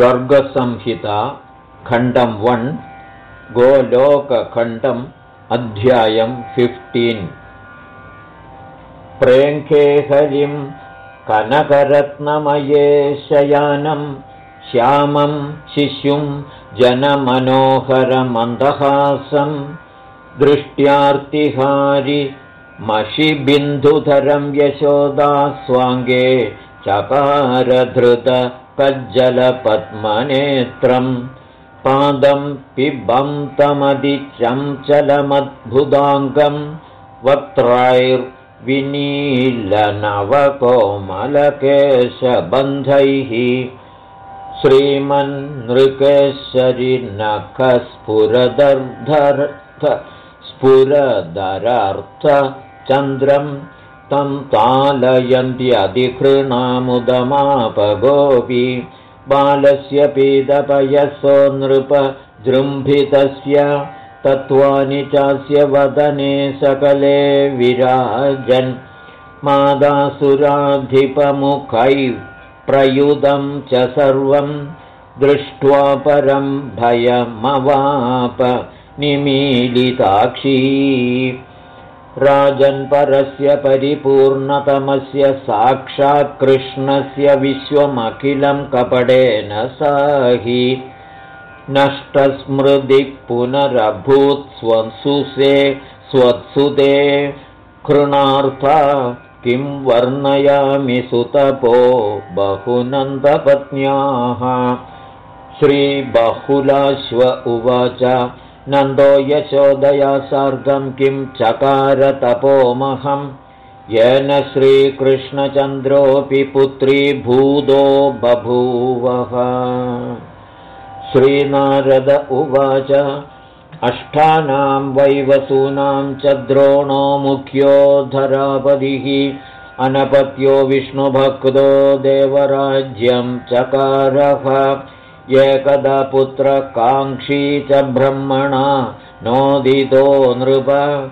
गर्गसंहिता खण्डं वन् गोलोकखण्डम् अध्यायं फिफ्टीन् प्रेङ्खे हरिं कनकरत्नमये शयानं श्यामं शिशुं जनमनोहरमन्दहासं दृष्ट्यार्तिहारि मषिबिन्धुधरं यशोदा स्वाङ्गे कज्जलपद्मनेत्रम् पादं पिबं तमदिचञ्चलमद्भुताङ्गं वक्त्रैर्विनीलनवकोमलकेशबन्धैः श्रीमन्नृकेशरिनखस्फुरदर्धर्थ स्फुरदरार्थचन्द्रं तं तालयन्त्यधिकृणामुदमापगोपि बालस्य पीदपयसो नृपजृम्भितस्य तत्त्वानि चास्य वदने सकले विराजन्। मादासुराधिपमुखैः प्रयुदं च सर्वं दृष्ट्वा परं भयमवाप निमीलिताक्षी राजन्परस्य परिपूर्णतमस्य साक्षात्कृष्णस्य विश्वमखिलं कपडेन साहि। नष्टस्मृदिक् पुनरभूत् स्वसुसे स्वत्सुते। कृणार्था किं वर्णयामि सुतपो बहुनन्दपत्न्याः। श्रीबहुलाश्व उवाच नन्दो यशोदया सार्धं किं चकारतपोमहं येन श्रीकृष्णचन्द्रोऽपि पुत्रीभूतो बभूवः। श्रीनारद उवाच अष्टानां वैवसूनां च द्रोणो मुख्यो धरापदिः अनपत्यो विष्णुभक्तो देवराज्यं चकारः एकदा पुत्रकाङ्क्षी च ब्रह्मणा नोदितो नृप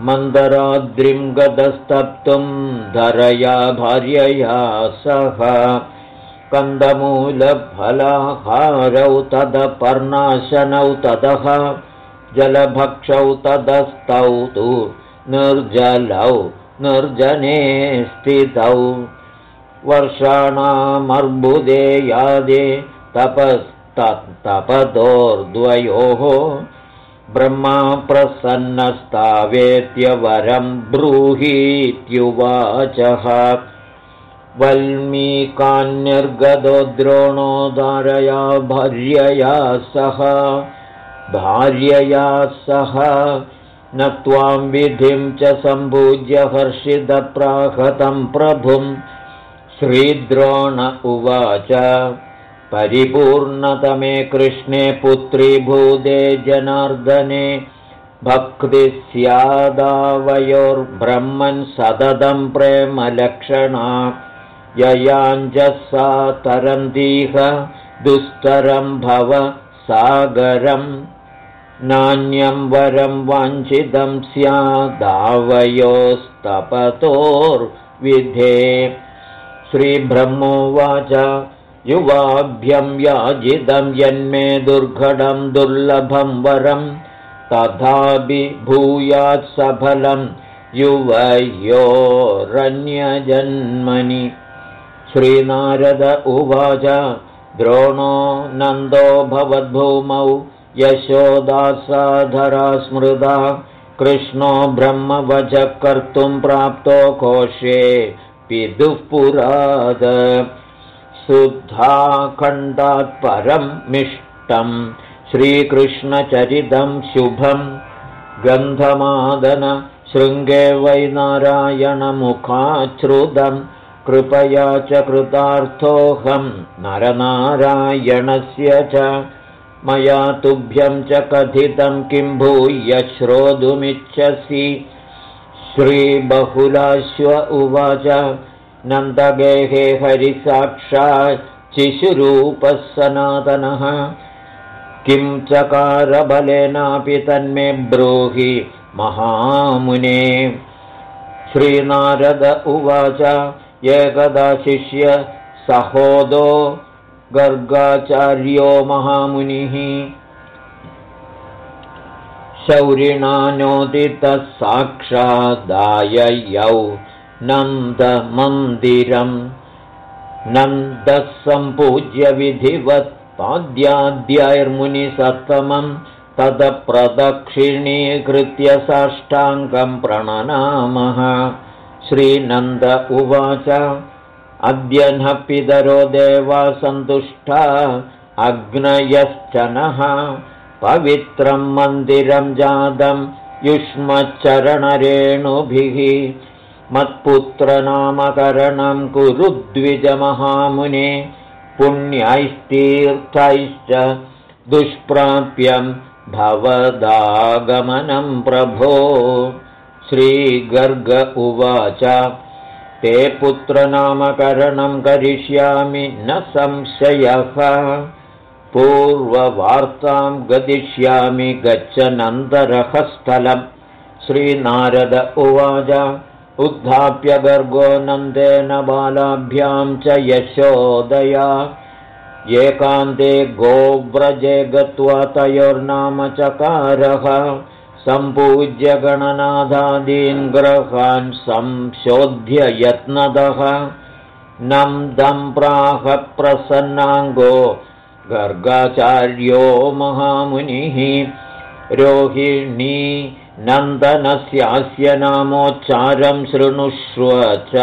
मन्दराद्रिं गतस्तप्तुं धरया भार्यया सह। कन्दमूलफलाहारौ तदपर्णाशनौ ततः जलभक्षौ तदस्तौ तु निर्जलौ निर्जने स्थितौ। वर्षाणामर्बुदे यादे तपस्तत्तपदोर्द्वयोः ब्रह्मा प्रसन्नस्तावेत्य वरं ब्रूहीत्युवाचः। वल्मीकान्यर्गदो द्रोणो धारया भार्यया सह भार्यया सह न त्वां विधिं च सम्भूज्य हर्षितप्राहतं प्रभुं। श्रीद्रोण उवाच परिपूर्णतमे कृष्णे पुत्रीभूते जनार्दने भक्ति स्यादावयोर्ब्रह्मन् सततं प्रेमलक्षणा ययाञ्जसा तरन्तीह दुस्तरं भव सागरं नान्यं वरं वाञ्छितं स्यादावयोस्तपतोर्विधे। श्रीब्रह्मोवाच युवाभ्यं याजिदं यन्मे दुर्घटं दुर्लभं वरं तथापि भूयात् सफलं युवयोरन्यजन्मनि। श्रीनारद उवाच द्रोणो नन्दो भवद्भूमौ यशोदासाधरा स्मृदा कृष्णो ब्रह्मवच कर्तुं प्राप्तो कोशे पितुः पुराद शुद्धाखण्डात् परं मिष्टं श्रीकृष्णचरितं शुभं गन्धमादन शृङ्गे वैनारायणमुखाच्छ्रुतं कृपया च कृतार्थोऽहं नरनारायणस्य च मया तुभ्यं च कथितं किं भूय श्रोतुमिच्छसि। श्रीबहुलाश्व उवाच नन्दगेहे हरिसाक्षाच्चिशुरूपः सनातनः। किं चकारबलेनापि तन्मे ब्रूहि महामुने। श्रीनारद उवाच एकदा शिष्य सहोदो गर्गाचार्यो महामुनिः। शौरिणा नोदितः साक्षादाययौ नन्दमन्दिरम्। नन्दः सम्पूज्य विधिवत् पाद्याद्यैर्मुनिसत्तमम् तदप्रदक्षिणीकृत्य साष्टाङ्गम् प्रणनामः। श्रीनन्द उवाच अद्य नः पितरो देवा सन्तुष्टा अग्नयश्च नः। पवित्रं मन्दिरं जातं युष्मच्चरणरेणुभिः मत्पुत्रनामकरणं कुरु द्विजमहामुने पुण्यैस्तीर्थैश्च दुष्प्राप्यं भवदागमनं प्रभो। श्रीगर्ग उवाच ते पुत्रनामकरणं करिष्यामि न संशयः। पूर्ववार्तां गदिष्यामि गच्छनन्तरहस्थलम् श्रीनारद उवाच उद्धाप्य गर्गो नन्देन बालाभ्यां च यशोदया। एकान्ते गोव्रजे गत्वा तयोर्नाम चकारः। सम्पूज्य गणनाथादीन् ग्रहान् संशोध्य यत्नदः। नन्दं प्रसन्नाङ्गो गर्गाचार्यो महामुनिः। रोहिणी नन्दनस्यास्य नामोच्चारं शृणुष्व च।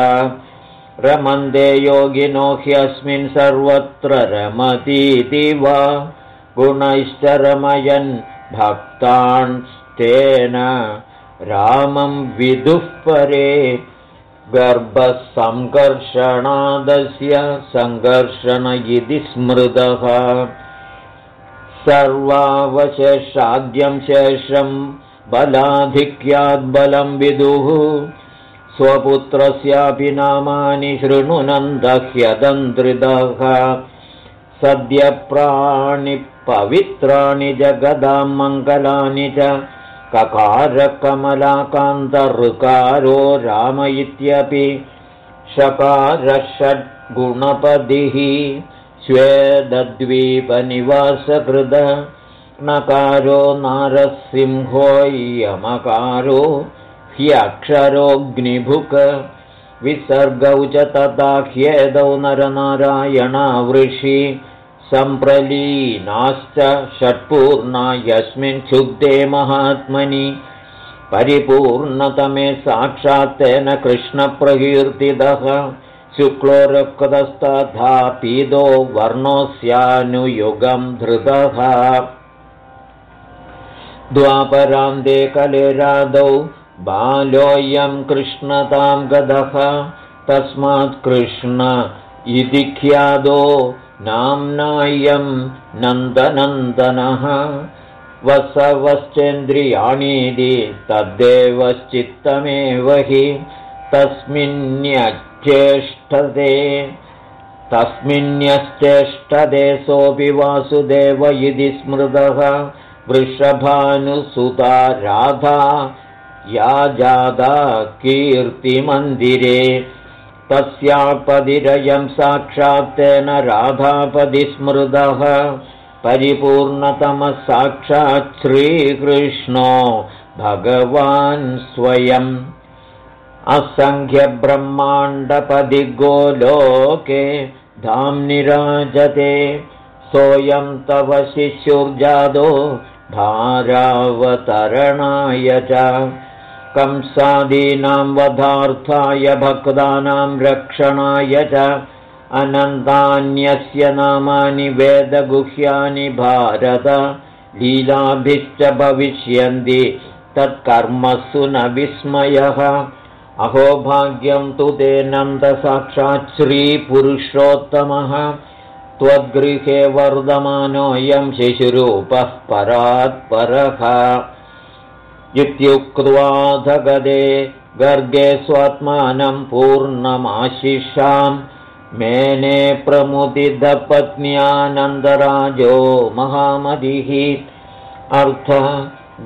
रमन्दे योगिनो ह्यस्मिन् सर्वत्र रमतीति वा। गुणैश्च रमयन् भक्तांस्तेन रामं विदुः परे। गर्भसङ्कर्षणादस्य सङ्कर्षण इति स्मृतः। सर्वावशेषाद्यं शेषं बलाधिक्याद्बलं विदुः। स्वपुत्रस्यापि नामानि शृणुनन्दह्यदन्त्रितः सद्यप्राणिपवित्राणि जगदां मङ्गलानि च। ककारकमलाकान्तऋकारो राम इत्यपि षकारषड्गुणपदिः स्वेदद्वीपनिवासकृद नकारो नारसिंहोऽयमकारो ह्यक्षरोऽग्निभुक विसर्गौ च तथा ह्येदौ नरनारायणावृषि सम्प्रलीनाश्च षट्पूर्णा यस्मिन् क्षुब्धे महात्मनि परिपूर्णतमे साक्षात्तेन कृष्णप्रकीर्तितः शुक्लोरक्तस्तथा पीदो वर्णोऽस्यानुयुगं धृतः द्वापरान्ते कलेरादौ बालोऽयं कृष्णतां गदः। तस्मात् कृष्ण इति ख्यादो नाम्नायं नन्दनन्दनः। वसवश्चेन्द्रियाणीति तद्देवश्चित्तमेव हि तस्मिन्यच्चेष्टदे तस्मिन्यश्चेष्टदे सोऽपि वासुदेव इति स्मृतः वृषभानुसुता राधा या जादा कीर्तिमन्दिरे। तस्यापदिरयं साक्षात्तेन राधापदिस्मृतः परिपूर्णतमः साक्षात् श्रीकृष्णो भगवान् स्वयम्। असङ्ख्यब्रह्माण्डपदिगोलोके धाम्निराजते सोऽयं तव शिशुर्जादो भारावतरणाय च कंसादीनां वधार्थाय भक्तानां रक्षणाय च अनन्तान्यस्य नामानि वेदगुह्यानि भारत लीलाभिश्च भविष्यन्ति तत्कर्मसु न विस्मयः। अहोभाग्यं तु ते नन्दसाक्षात् श्रीपुरुषोत्तमः त्वद्गृहे वर्धमानोऽयं शिशुरूपः परात्परः इत्युक्त्वाधगदे गर्गे स्वात्मानं पूर्णमाशिषां। मेने प्रमुदितपत्न्यानन्दराजो महामदिः।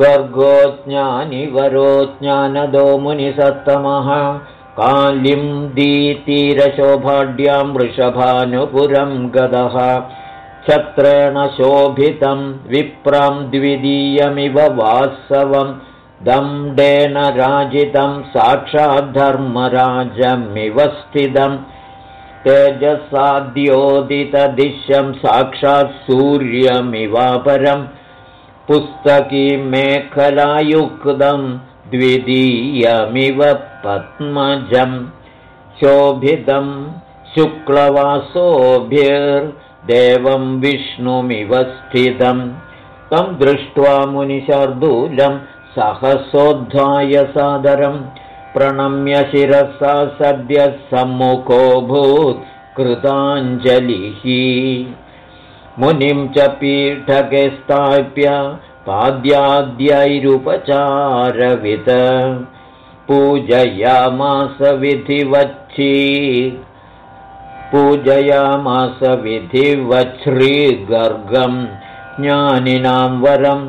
गर्गो ज्ञानिवरो ज्ञानदो मुनिसत्तमः कालिं दीतीरशोभाढ्यां वृषभानुपुरं गदः। छत्रेण शोभितं विप्रां द्वितीयमिव वासवं। दण्डेन राजितं साक्षाद्धर्मराजमिव स्थितम् तेजसाद्योदितदिश्यं साक्षात् सूर्यमिवापरम् पुस्तकीं मेखलायुक्तं द्वितीयमिव पद्मजं शोभितं शुक्लवासोभिर्देवं विष्णुमिव स्थितं तं दृष्ट्वा मुनिशार्दूलं सहसोद्धाय सादरम् प्रणम्य शिरसा सद्यः सम्मुखोऽभूत् कृताञ्जलिः। मुनिं च पीठके स्थाप्य पाद्याद्यैरुपचारवित् पूजयामास विधिवच्छी पूजयामास विधिवच्छ्रीगर्गं ज्ञानिनां वरं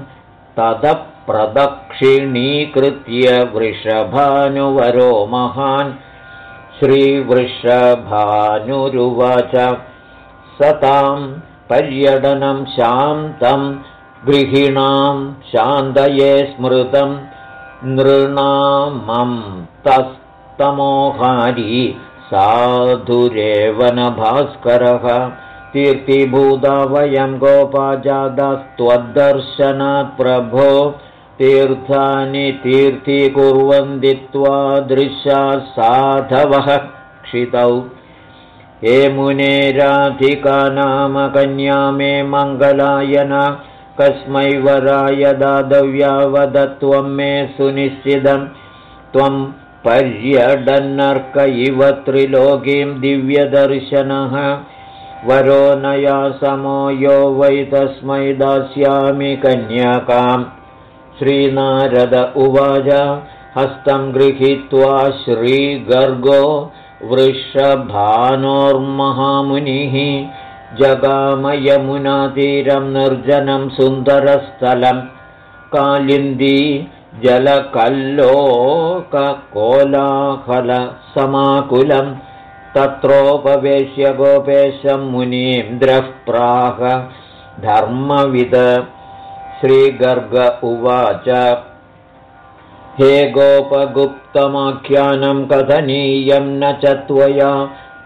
ततः प्रदक्षिणीकृत्य वृषभानुवरो महान्। श्रीवृषभानुरुवाच सतां पर्यटनं शान्तं गृहिणां शान्तये स्मृतं नृणामं तस्तमोहारी साधुरेवनभास्करः कीर्तिभूता वयं गोपाजादास्त्वद्दर्शनात् प्रभो। तीर्थानि तीर्थीकुर्वन्ति त्वा साधवः क्षितौ। हे मुने राधिका नाम कन्या मे मङ्गलायन कस्मै वराय दातव्या वद त्वं मे सुनिश्चितं। त्वं पर्यडन्नर्क इव त्रिलोकीं दिव्यदर्शनः। वरो नया समो यो वै तस्मै दास्यामि कन्याकाम्। श्रीनारद उवाच हस्तं गृहीत्वा श्रीगर्गो वृषभानोर्महामुनिः जगामयमुनातीरं निर्जनं सुन्दरस्थलं कालिन्दी जलकल्लोककोलाहलसमाकुलं तत्रोपवेश्य गोपेशं मुनीन्द्रः प्राह धर्मविद श्रीगर्ग उवाच। हे गोपगुप्तमाख्यानं कथनीयं न च त्वया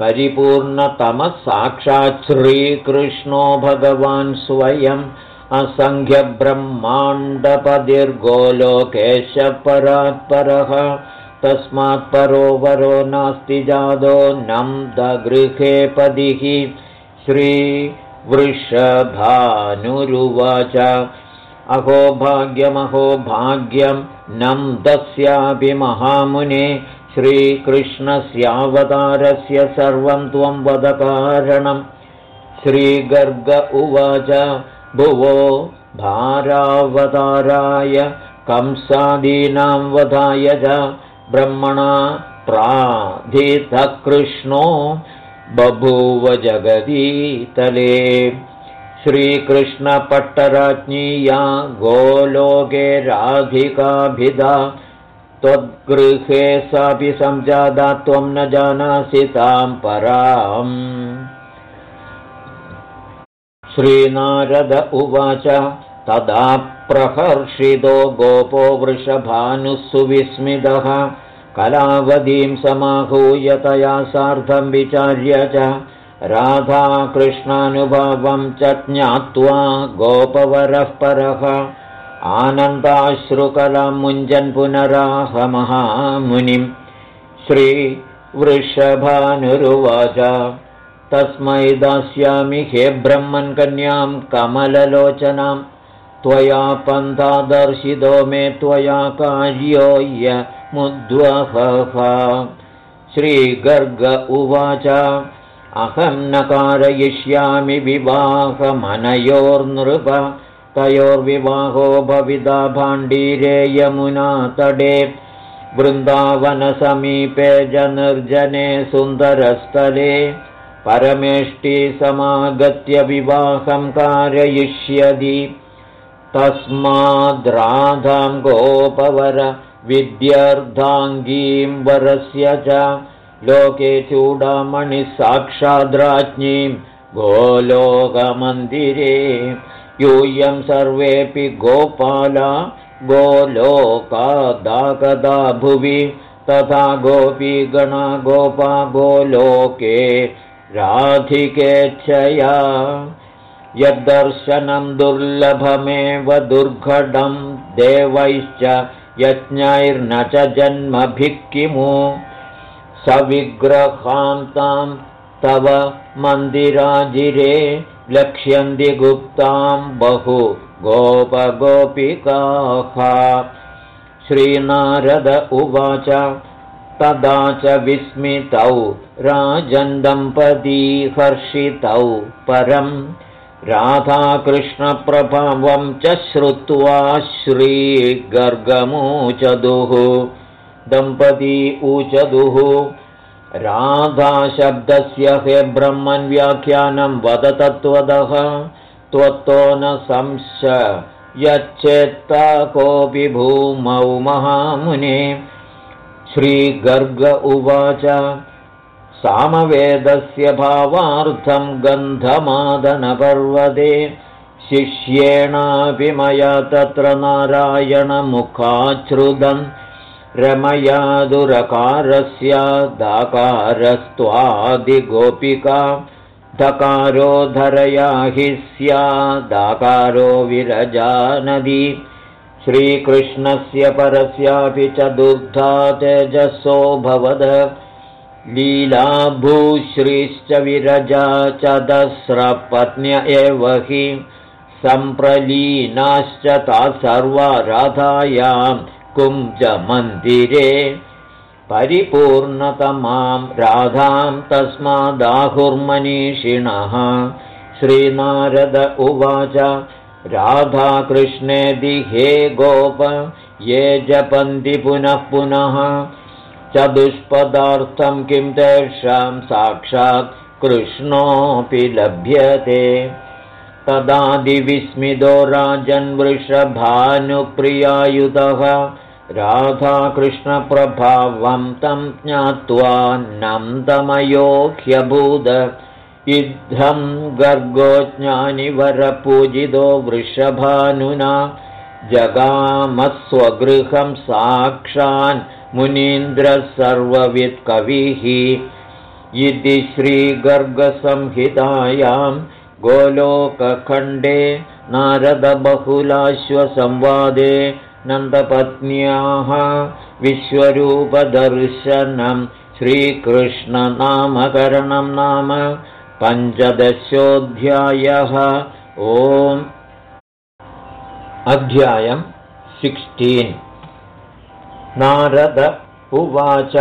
परिपूर्णतमः साक्षात् श्रीकृष्णो भगवान् स्वयम् असङ्ख्यब्रह्माण्डपदिर्गोलोकेश परात्परः तस्मात् परो वरो नास्ति जादो नन्दगृहे पदिः। श्रीवृषभानुरुवाच। अहो भाग्यमहो भाग्यं नं दस्यापि महामुने श्रीकृष्णस्यावतारस्य सर्वं त्वं वदकारणम् श्रीगर्ग उवाच भुवो भारावताराय कंसादीनां वधाय च ब्रह्मणा प्राधितकृष्णो बभूव जगदीतले। श्रीकृष्णपट्टराज्ञीया गोलोके राधिकाभिधा त्वद्गृहे सापि सञ्जादा त्वं न जानासि तां पराम्। श्रीनारद उवाच तदा प्रहर्षितो गोपो वृषभानुः सुविस्मितः कलावधीं समाहूयतया सार्धं विचार्य च राधाकृष्णानुभावं च ज्ञात्वा गोपवरः परः आनन्दाश्रुकलमुञ्जन् पुनराहमहामुनिम् श्रीवृषभानुरुवाच। तस्मै दास्यामि हे ब्रह्मन्कन्यां कमललोचनां। त्वया पन्थादर्शितो मे त्वया कार्यो मुद्वहः श्रीगर्ग उवाच। अहं न कारयिष्यामि विवाहमनयोर्नृप तयोर्विवाहो भविता भाण्डीरे यमुनातडे वृन्दावनसमीपे जनर्जने सुन्दरस्थले। परमेष्टि समागत्य विवाहं कारयिष्यति। तस्माद्राधां गोपवर विद्यार्धाङ्गीं वरस्य च। लोके चूडामणिसाक्षाद्राज्ञीं गोलोकमन्दिरे यूयं सर्वेऽपि गोपाला गोलोकादाकदा भुवि तथा गोपीगणा गोपा गोलोके राधिकेच्छया यद्दर्शनं दुर्लभमेव दुर्घटं देवैश्च यज्ञैर्न च जन्मभिः किमु? सविग्रहान्तां तव मन्दिराजिरे लक्ष्यन्ति गुप्तां बहु गोपगोपिकाः। श्रीनारद उवाच तदा च विस्मितौ राजन्दम्पती हर्षितौ परम् राधाकृष्णप्रभावं च श्रुत्वा श्रीगर्गमूचदुः। दम्पती ऊचदुः राधाशब्दस्य हे ब्रह्मन् व्याख्यानं वदतत्वदः त्वत्तो न संश यच्चेत्ता कोऽपि भूमौ महामुने। श्रीगर्ग उवाच सामवेदस्य भावार्थं गन्धमादनपर्वते शिष्येणापि मया तत्र नारायणमुखाच्छ्रुतम् रमया दुरकारस्यादाकारस्त्वादिगोपिका दकारो धरया हि स्यादाकारो विरजा नदी। श्रीकृष्णस्य परस्यापि च दुग्धा तेजसो भवद। लीलाभूश्रीश्च विरजा च दस्रपत्न्य एव हि। सम्प्रलीनाश्च ता सर्वा राधायां कुञ्जमन्दिरे परिपूर्णतमां राधां तस्मादाहुर्मनीषिणः। श्रीनारद उवाच राधाकृष्णेदि हे गोप ये जपन्ति पुनः पुनः। चतुष्पदार्थं किं तेषां साक्षात् कृष्णोऽपि लभ्यते। तदादिविस्मितो राजन्वृषभानुप्रियायुधः राधाकृष्णप्रभावं तं ज्ञात्वा नन्दमयो ह्यभूद इद्धं गर्गोज्ञानिवरपूजितो वृषभानुना। जगामस्वगृहं साक्षान् मुनीन्द्रः सर्ववित्कविः इति श्रीगर्गसंहितायां गोलोकखण्डे नारदबहुलाश्वसंवादे नन्दपत्न्याः विश्वरूपदर्शनं श्रीकृष्णनामकरणं नाम पञ्चदशोऽध्यायः। ओम्। अध्यायम् सिक्स्टीन्। नारद उवाच।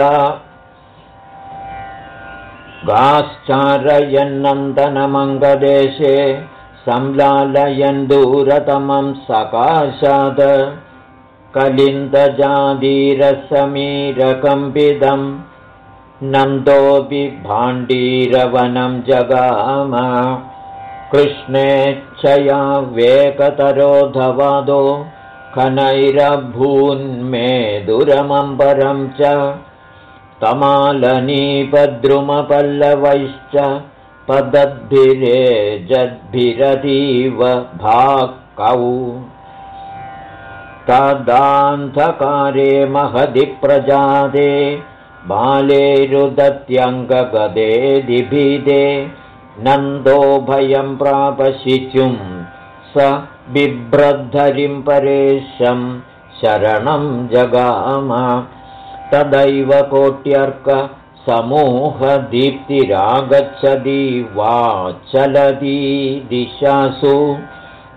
गाश्चारयन्नन्दनमङ्गदेशे संलालयन् दूरतमं सकाशाद कलिन्दजादीरसमीरकम्पिदम् नन्दोऽपि भाण्डीरवनं जगाम। कृष्णेच्छया वेकतरोधवादो खनैरभून्मे दुरमम्बरं च। तमालनीपद्रुमपल्लवैश्च पदद्भिरेजद्भिरतीव भाक्कौ तदान्धकारे महदि प्रजादे बालेरुदत्यङ्गगदे दिभिदे नन्दोभयं प्रापशिचुं स बिभ्रद्धरिं परेशं शरणं जगाम। तदैव कोट्यर्कसमूहदीप्तिरागच्छति वा चलति दिशासु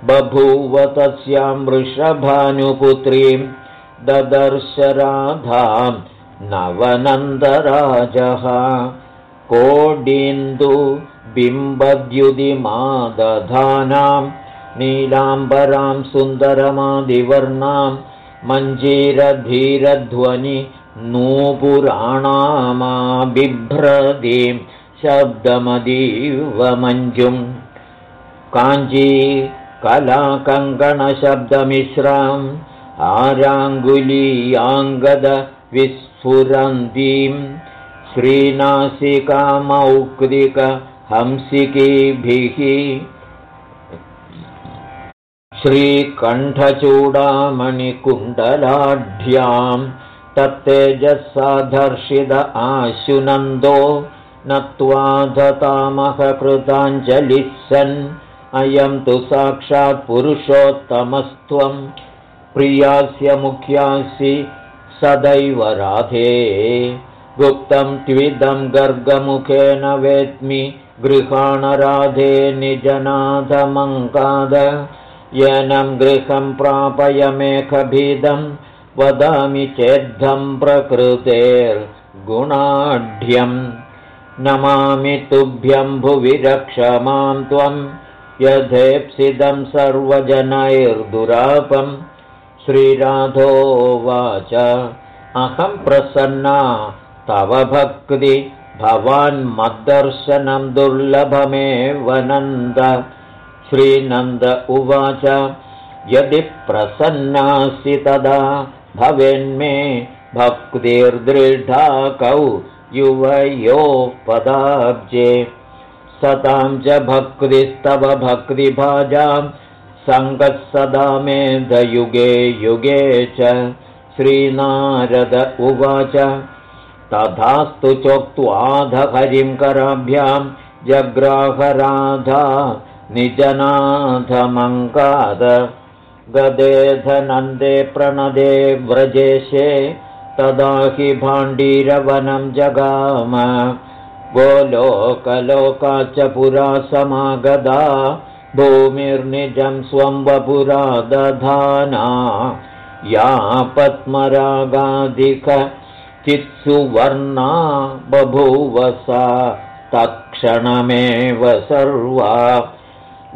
बभूव तस्यां वृषभानुपुत्रीं ददर्शराधां नवनन्दराजः। कोडीन्दुबिम्बद्युदिमादधानां नीलाम्बरां सुन्दरमादिवर्णां मञ्जीरधीरध्वनि नूपुराणामा बिभ्रदीं शब्दमदीव मञ्जुम् काञ्जी कलाकङ्कणशब्दमिश्रां आराङ्गुलीयाङ्गदविस्फुरन्तीं श्रीनासिकामौक्तिकहंसिकीभिः श्रीकण्ठचूडामणिकुण्डलाढ्यां तत्तेजःसाधर्षित आशुनन्दो नत्वाधतामहकृताञ्जलिः सन् अयं तु साक्षात् पुरुषोत्तमस्त्वं प्रियास्य मुख्यासि सदैव राधे। गुप्तं त्विदं गर्गमुखेन वेत्मि गृहाणराधे निजनाथमङ्काद यनं गृहं प्रापयमेकभीदं वदामि चेद्धं प्रकृतेर्गुणाढ्यम् नमामि तुभ्यं भुवि रक्ष मां त्वं यथेप्सिदं सर्वजनैर्दुरापं। श्रीराधोवाच अहं प्रसन्ना तव भक्ति। भवान्मद्दर्शनं दुर्लभमेव नन्द। श्रीनन्द उवाच यदि प्रसन्नासि तदा भवेन्मे भक्तिर्दृढा कौ युवयो पदाब्जे सतां च भक्तिस्तव भक्तिभाजां सङ्गः सदा मेधयुगे युगे च। श्रीनारद उवाच तथास्तु चोक्त्वाधहरिं कराभ्यां जग्राहराधा निजनाथमङ्काद गदेधनन्दे प्रणदे व्रजेशे तदा हि भाण्डीरवनं जगाम गोलोकलोका च पुरा समागदा भूमिर्निजं स्वं वपुरा दधाना या पद्मरागाधिक चित्सुवर्णा बभूव सा तत्क्षणमेव सर्वा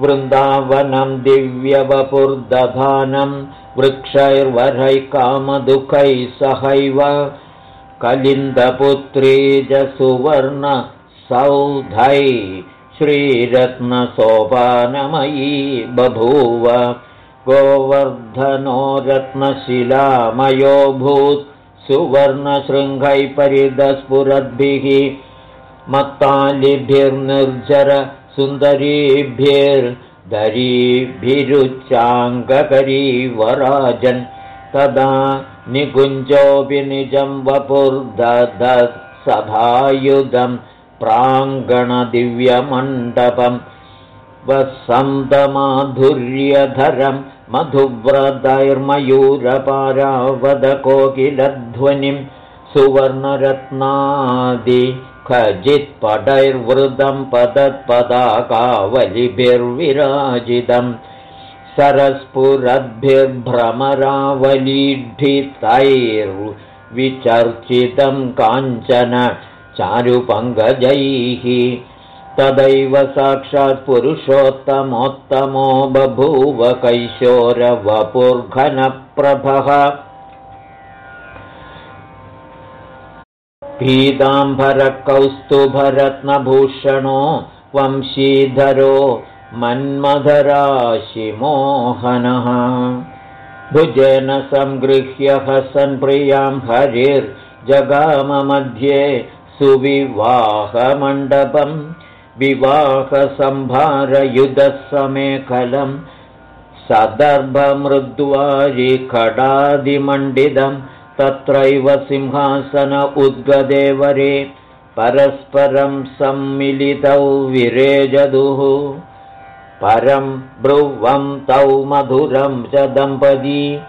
वृन्दावनं दिव्यवपुर्दधानं वृक्षैर्वरैः कामदुःखैः सहैव कलिन्दपुत्री च सुवर्णसौधै श्रीरत्नसोपानमयी बभूव। गोवर्धनो रत्नशिलामयोऽभूत् सुवर्णशृङ्गैः परिदस्फुरद्भिः मत्तालिभिर्निर्झर सुन्दरीभिर्दरीभिरुच्चाङ्गकरीवराजन् तदा निकुञ्जोऽपि निजं वपुर्दधत्सभायुधं प्राङ्गणदिव्यमण्डपं वसन्तमाधुर्यधरं मधुव्रतैर्मयूरपारावदकोकिलध्वनिं सुवर्णरत्नादि खजित्पटैर्वृतं पदत्पदाकावलिभिर्विराजितं सरस्फुरद्भिर्भ्रमरावलीढितैर्विचर्चितं काञ्चन चारुपङ्कजैः तदैव साक्षात् पुरुषोत्तमोत्तमो बभूव कैशोरवपुर्घनप्रभः। पीताम्बरकौस्तुभरत्नभूषणो वंशीधरो मन्मधराशिमोहनः। भुजेन सङ्गृह्य हसन् प्रियां हरिर्जगाममध्ये सुविवाहमण्डपम्। विवाहसम्भारयुधः समेखलं सदर्भमृद्वारिखडादिमण्डितम् तत्रैव सिंहासन उद्गदेवरे। परस्परं सम्मिलितौ विरेजदुः परं ब्रुवं तौ मधुरं च दम्पती।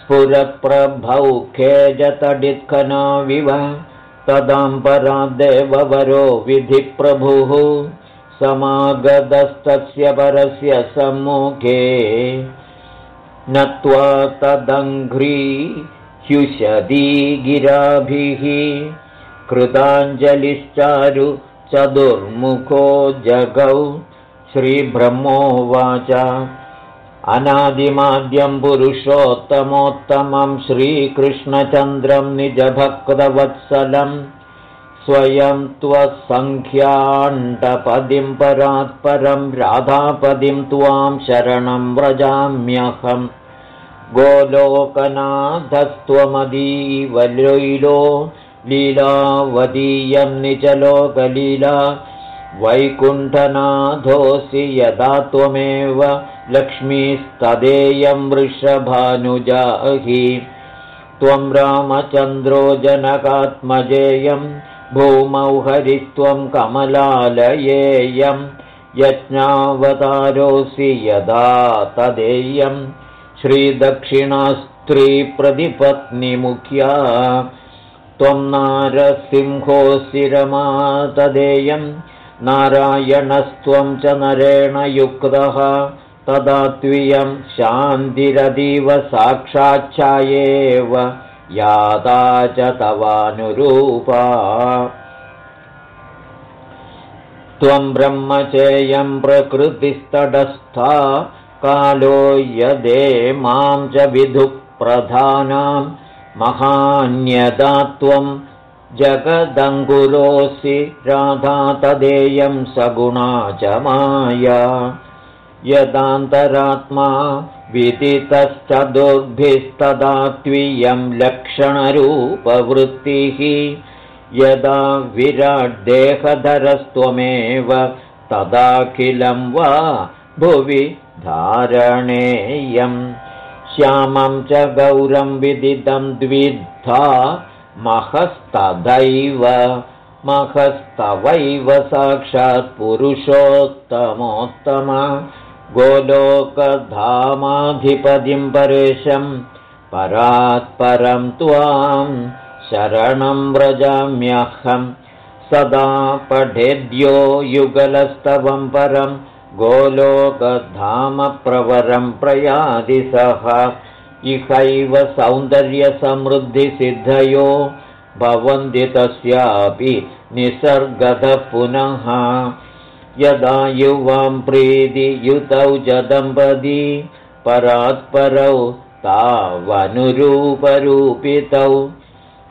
स्फुरप्रभौ खेजतडित्खनाविव तदाम्बरादेववरो विधिप्रभुः। समागतस्तस्य परस्य सम्मुखे। नत्वा तदङ्घ्री ह्युषदीगिराभिः कृताञ्जलिश्चारु चतुर्मुखो जगौ श्रीब्रह्मोवाच। अनादिमाद्यं पुरुषोत्तमोत्तमं श्रीकृष्णचन्द्रं निजभक्तवत्सलं स्वयं त्वसङ्ख्याण्डपदिं परात्परं राधापदिं त्वां शरणं व्रजाम्यहम् गोलोकनाथस्त्वमदीवलैलो लीलावदीयं निचलोकलीला वैकुण्ठनाथोऽसि यदा त्वमेव लक्ष्मीस्तदेयं वृषभानुजाहि त्वं रामचन्द्रो जनकात्मजेयं भूमौ हरित्वं कमलालयेयं यज्ञावतारोऽसि यदा तदेयं श्रीदक्षिणास्त्रीप्रतिपत्निमुख्या त्वं नारसिंहोऽसि रमा तदेयं नारायणस्त्वं च नरेण युक्तः तदा त्वियं शान्तिरदीव साक्षाच्छायेव याता च तवानुरूपा। त्वं ब्रह्मचेयं प्रकृतिस्तटस्था कालो यदे मां च विदुःप्रधानां महान्यदा त्वं जगदङ्गुलोऽसि राधा तदेयं सगुणा च माया। यदान्तरात्मा विदितश्चतुर्भिस्तदा त्वियं लक्षणरूपवृत्तिः। यदा विराड्देहधरस्त्वमेव तदाखिलं वा भुवि धारणेयं। श्यामं च गौरं विदितं द्विद्धा महस्तदैव महस्तवैव साक्षात्पुरुषोत्तमोत्तम गोलोकधामाधिपतिं परेशं परात्परं त्वां शरणं व्रजाम्यहं। सदा पठेद्यो युगलस्तवं परं गोलोकधामप्रवरं प्रयाति सः इहैव सौन्दर्यसमृद्धिसिद्धयो भवन्ति तस्यापि निसर्गतः पुनः। यदा युवां प्रीतियुतौ च दम्पती परात्परौ तावनुरूपरूपितौ।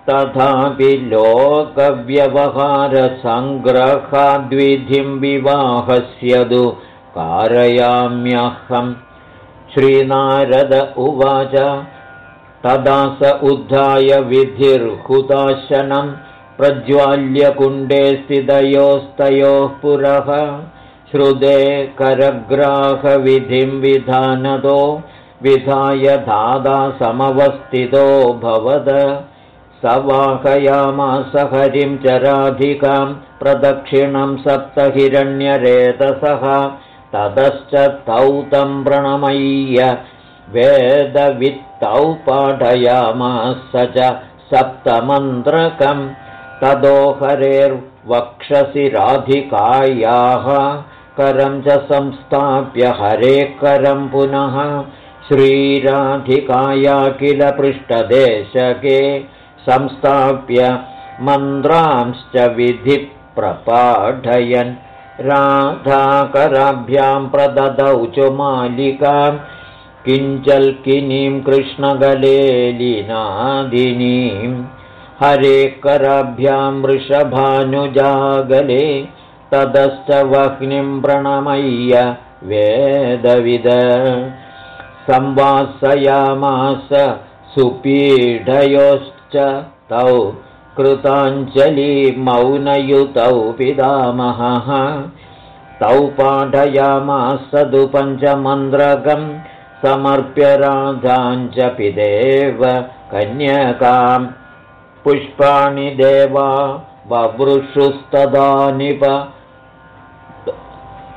तथापि लोकव्यवहारसङ्ग्रहाद्विधिं विवाहस्यदु कारयाम्यहं श्रीनारद उवाच। तदा स उद्धाय विधिर्हुताशनम् प्रज्वाल्यकुण्डे स्थितयोस्तयोः पुरः। श्रुते करग्राहविधिं विधानतो विधाय दादा समवस्थितो भवद। स वाहयामास हरिं च राधिकां प्रदक्षिणं सप्तहिरण्यरेतसः ततश्च तौ तं प्रणमय्य वेदवित्तौ पाठयामास च सप्तमन्त्रकम् तदो हरेर्वक्षसि राधिकायाः करं च संस्थाप्य हरे करं पुनः श्रीराधिकाया किल पृष्ठदेशके संस्थाप्य मन्त्रांश्च विधिप्रपाठयन् राधाकराभ्यां प्रददौ च मालिकां किञ्चल्किनीं कृष्णगलेलिनादिनीम् हरे कराभ्यां वृषभानुजागले ततश्च वह्निं प्रणमय्य वेदविद। संवासयामास सुपीढयोश्च तौ कृताञ्जलिमौनयुतौ पितामहः। तौ पाठयामास तु पञ्चमन्द्रकं समर्प्य राधाञ्च पिदेव कन्यकाम् पुष्पाणि देवा ववृषुस्तदा निप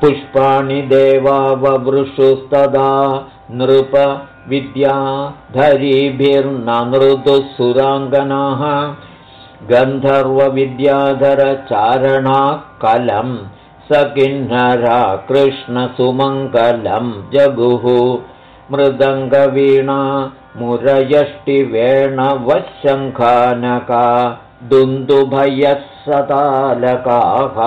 पुष्पाणि देवा ववृषुस्तदा नृप विद्याधरीभिर्ननृदुः गन्धर्वविद्याधरचारणाकलं स किन्नरा कृष्णसुमङ्गलं जगुः। मृदङ्गवीणा मुरयष्टिवेणवशङ्खानका दुन्दुभयः सतालकाः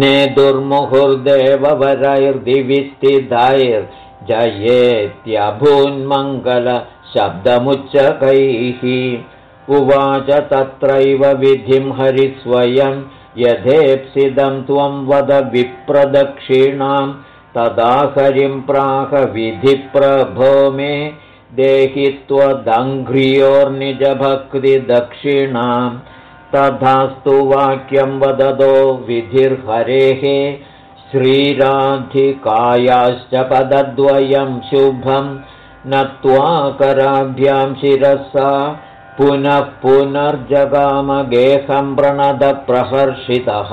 नेदुर्मुहुर्देववरैर्दिविस्तिदायर्जयेत्यभून्मङ्गलशब्दमुच्चकैः उवाच तत्रैव विधिं हरिस्वयं यथेप्सिदं त्वं वद विप्रदक्षिणां तदा हरिं प्राहविधिप्रभो मे देहि त्वदङ्घ्रियोर्निजभक्तिदक्षिणां तथास्तु वाक्यं वदतो विधिर्हरेः श्रीराधिकायाश्च पदद्वयं शुभं नत्वाकराभ्यां शिरसा पुनः पुनर्जगामगेहं प्रणदप्रहर्षितः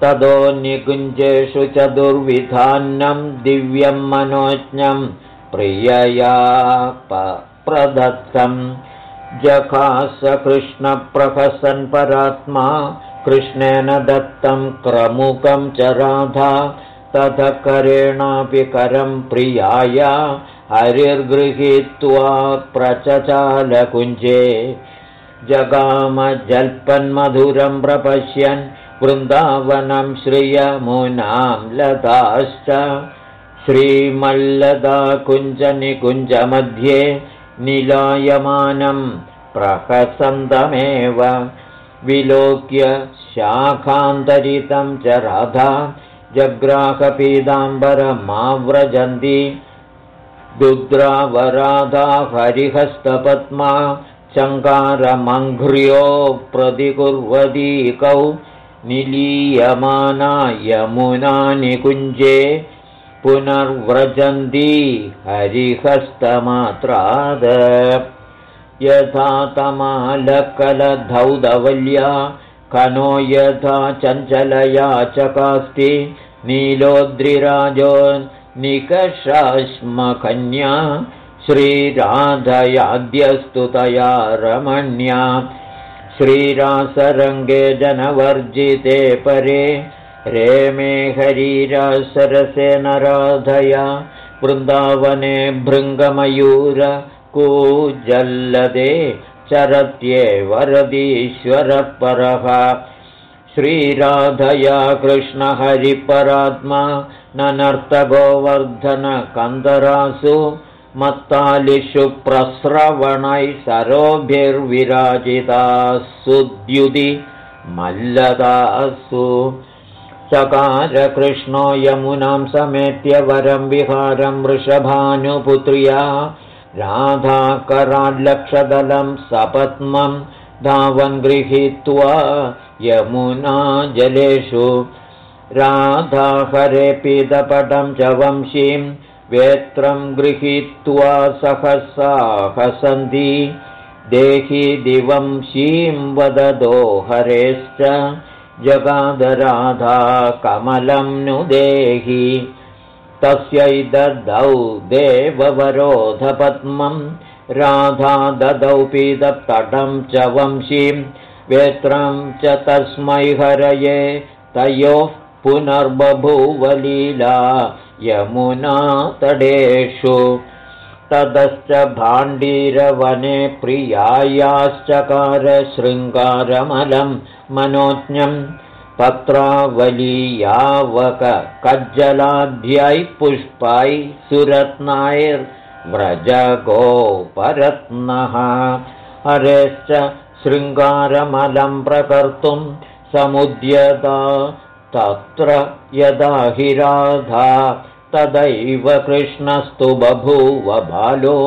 ततो निकुञ्जेषु चतुर्विधान्नं दिव्यं मनोज्ञं प्रियया प्रदत्तम् जखास कृष्णप्रहसन् परात्मा कृष्णेन दत्तं क्रमुकं च राधा। तथ करेणापि करं प्रियाय हरिर्गृहीत्वा प्रचचालकुञ्जे जगामजल्पन्मधुरं प्रपश्यन् वृन्दावनं श्रियमुनां लताश्च श्रीमल्लदाकुञ्जनिकुञ्जमध्ये निलायमानं प्रहसन्तमेव विलोक्य शाखान्तरितं च राधा जग्राहपीताम्बरमाव्रजन्ति दुद्रावराधा हरिहस्तपद्मा चङ्कारमङ्घ्र्यो प्रतिकुर्वतीकौ निलीयमाना यमुनानिकुञ्जे पुनर्व्रजन्ती हरिहस्तमात्राद। यथा तमालकलधौदवल्या कनो यथा चञ्चलया चकास्ति नीलोद्रिराजो निकषाश्मकन्या श्रीराधयाद्यस्तुतया रमण्या। श्रीरासरङ्गे जनवर्जिते परे। रेमे हरीरासरसे नराधया। वृन्दावने भृङ्गमयूर कूजल्लदे। चरत्ये वरदीश्वरपरः श्रीराधया कृष्णहरिपरात्मा ननर्तगोवर्धनकन्दरासु मत्तालिषु प्रस्रवणैः सरोभिर्विराजितासुद्युदि मल्लदासु। चकारकृष्णो यमुनां समेत्य वरं विहारं वृषभानुपुत्र्या राधाकराल्लक्षदलं सपत्मं धावन् गृहीत्वा यमुना जलेषु। राधाहरे पीतपटं च वंशीं वेत्रं गृहीत्वा सहसा हसन्ति। देहि दिवंशीं वददो हरेश्च। जगादराधा कमलं नु देहि। तस्यै ददौ देववरोधपद्मं राधा ददौ पीतपटं च वंशीं वेत्रं च तस्मै हरये तयोः पुनर्बभूवलीला यमुनातडेषु ततश्च भाण्डीरवने प्रियायाश्चकारशृङ्गारमलं मनोज्ञं पत्रावलीयावकज्जलाध्यै पुष्पाय सुरत्नाैर्व्रजगोपरत्नः हरेश्च शृङ्गारमलं प्रकर्तुं समुद्यता तत्र यदा हि राधा तदैव कृष्णस्तु बभूव बालो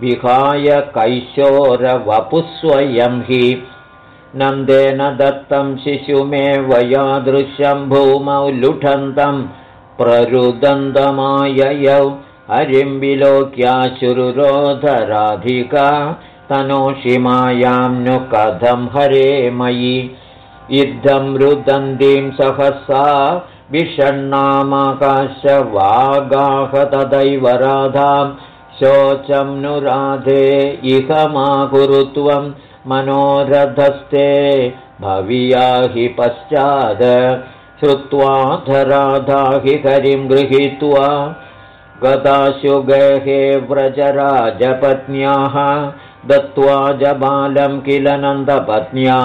विहाय कैशोरवपुस्वयं हि। नन्देन दत्तं शिशुमेव यादृशं भूमौ लुठन्तं प्ररुदन्तमाययौ हरिं विलोक्याशुरुरोधराधिका तनोषिमायां नु कथं हरे मयि। इद्धं रुदन्तीं सहसा विषण्णामाकाशवागाह तदैव राधां शोचं नु राधे इह मा त्वं मनोरथस्ते भविया हि पश्चाद श्रुत्वा हि हरिं गृहीत्वा गताशु गहे व्रजराजपत्न्याः दत्त्वा जबालं किल नन्दपत्न्या